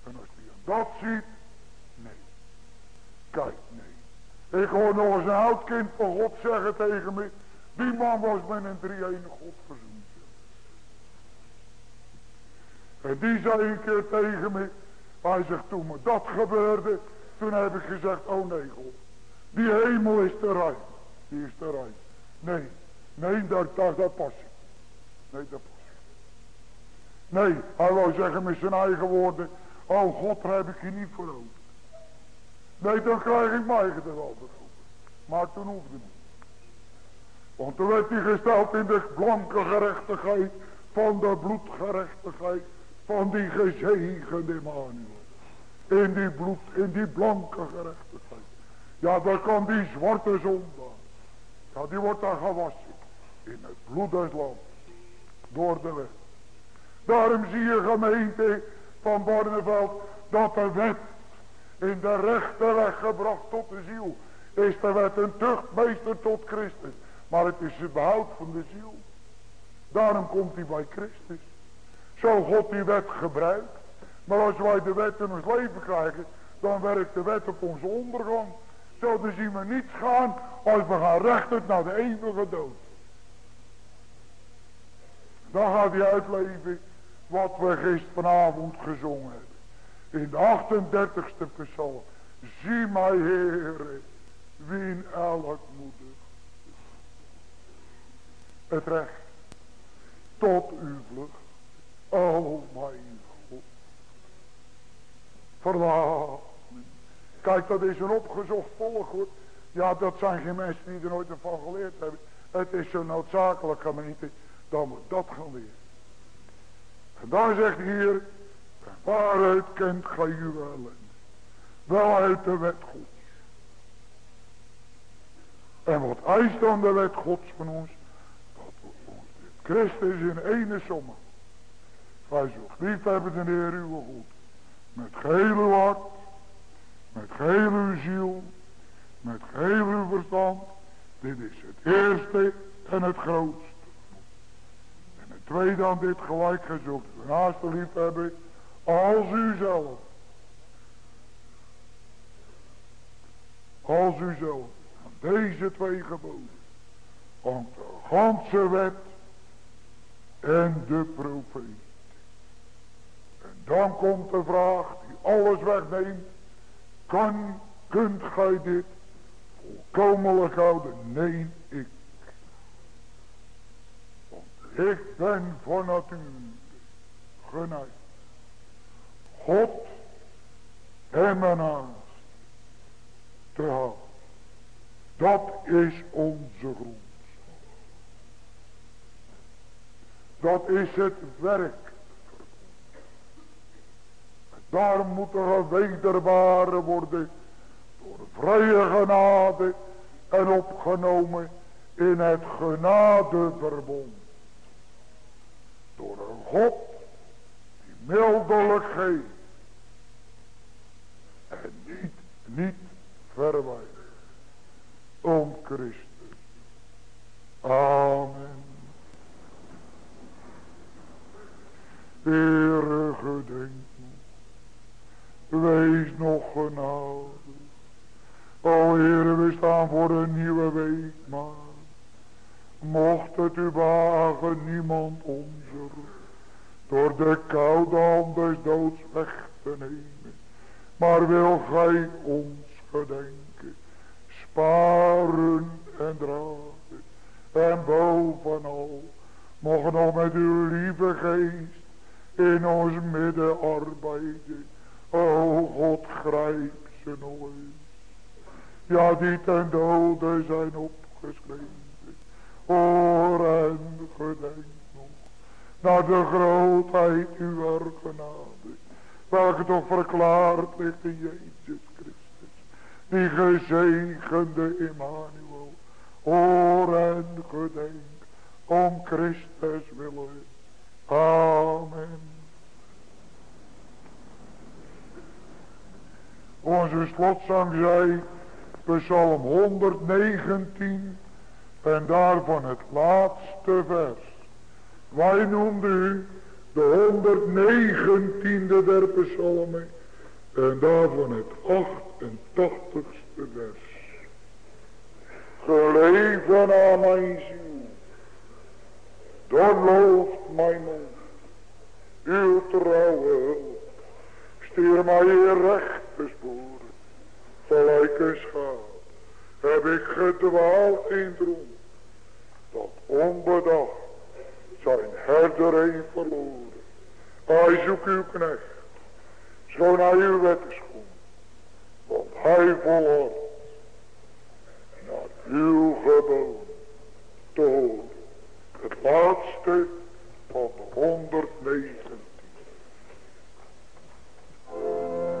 Speaker 2: En als hij dat ziet, nee. Kijk, nee. Ik hoor nog eens een oud kind van God zeggen tegen me, die man was met een drie-ene God verzoend. En die zei een keer tegen me. Hij zegt toen me dat gebeurde. Toen heb ik gezegd. Oh nee God. Die hemel is te rijk. Die is te rijk. Nee. Nee daar, daar, daar pas ik. Nee dat pas ik. Nee. Hij wou zeggen met zijn eigen woorden. Oh God daar heb ik je niet voor. Nee dan krijg ik mij er wel. Maar toen hoefde niet. Want toen werd hij gesteld in de blanke gerechtigheid van de bloedgerechtigheid van die gezegende Emmanuel. In die bloed, in die blanke gerechtigheid. Ja, dan kan die zwarte zondaar. Ja, die wordt daar gewassen. In het bloed des lands. Door de wet. Daarom zie je gemeente van Barneveld. Dat de wet in de rechte weg gebracht tot de ziel. Is de wet een tuchtmeester tot Christus. Maar het is het behoud van de ziel. Daarom komt hij bij Christus. Zo God die wet gebruikt. Maar als wij de wet in ons leven krijgen, dan werkt de wet op onze ondergang. Zo dan zien we niets gaan als we gaan rechten naar de eeuwige dood. Dan gaat hij uitleven wat we gisteravond gezongen hebben. In de 38ste psalm. Zie mij Heere, wie elk moeder. Het recht tot uw vlucht. Oh mijn. Verlaat Kijk, dat is een opgezocht volk hoor. Ja, dat zijn geen mensen die er nooit van geleerd hebben. Het is zo noodzakelijk gemeente dat we dat gaan leren. En dan zegt hier, waaruit kent gij? Wel uit de wet gods. En wat eist dan de wet gods van ons? Dat we ons Christus in ene sommige Gij zult lief hebben de Heer uw God. Met geheel uw hart. Met geheel uw ziel. Met geheel uw verstand. Dit is het eerste en het grootste. En het tweede aan dit gelijk gezocht. Naast lief hebben als uzelf. Als uzelf. Aan deze twee geboden. Want de ganse wet en de profeet. Dan komt de vraag die alles wegneemt. Kan, kunt gij dit volkomenlijk houden? Nee, ik. Want ik ben van natuur geneigd. God en mijn naast te houden. Dat is onze grond. Dat is het werk daar moet er wederbare worden. Door vrije genade. En opgenomen in het genadeverbond. Door een God die mildelijk geest. En niet, niet verwijderen. Om Christus. Amen. Heere gedenk Wees nog genadig. O Heere, we staan voor een nieuwe week maar. Mocht het u wagen niemand onze door de koude hand des doods weg te nemen. Maar wil gij ons gedenken, sparen en dragen. En bovenal, mogen nog met uw lieve geest in ons midden arbeiden. O God, grijp ze eens. Ja, die ten dode zijn opgeschreven. Hoor en gedenk nog naar de grootheid uw genade. Welke toch verklaard ligt in Jezus Christus. Die gezegende Emmanuel. Hoor en gedenk om Christus willen. Amen. Onze slotzang zei, Psalm 119 en daarvan het laatste vers. Wij noemden u de 119e der psalmen en daarvan het 88ste vers. Geleven aan mijn ziel, dan looft mijn mond, uw trouwe. Stuur mij je rechte sporen, gelijk een schaap heb ik gedwaald in droom, dat onbedacht zijn herder een verloren. Hij zoekt uw knecht, zo naar uw wettenschoen, want hij volhoudt naar uw geboden te horen. Het laatste van de 119. うん。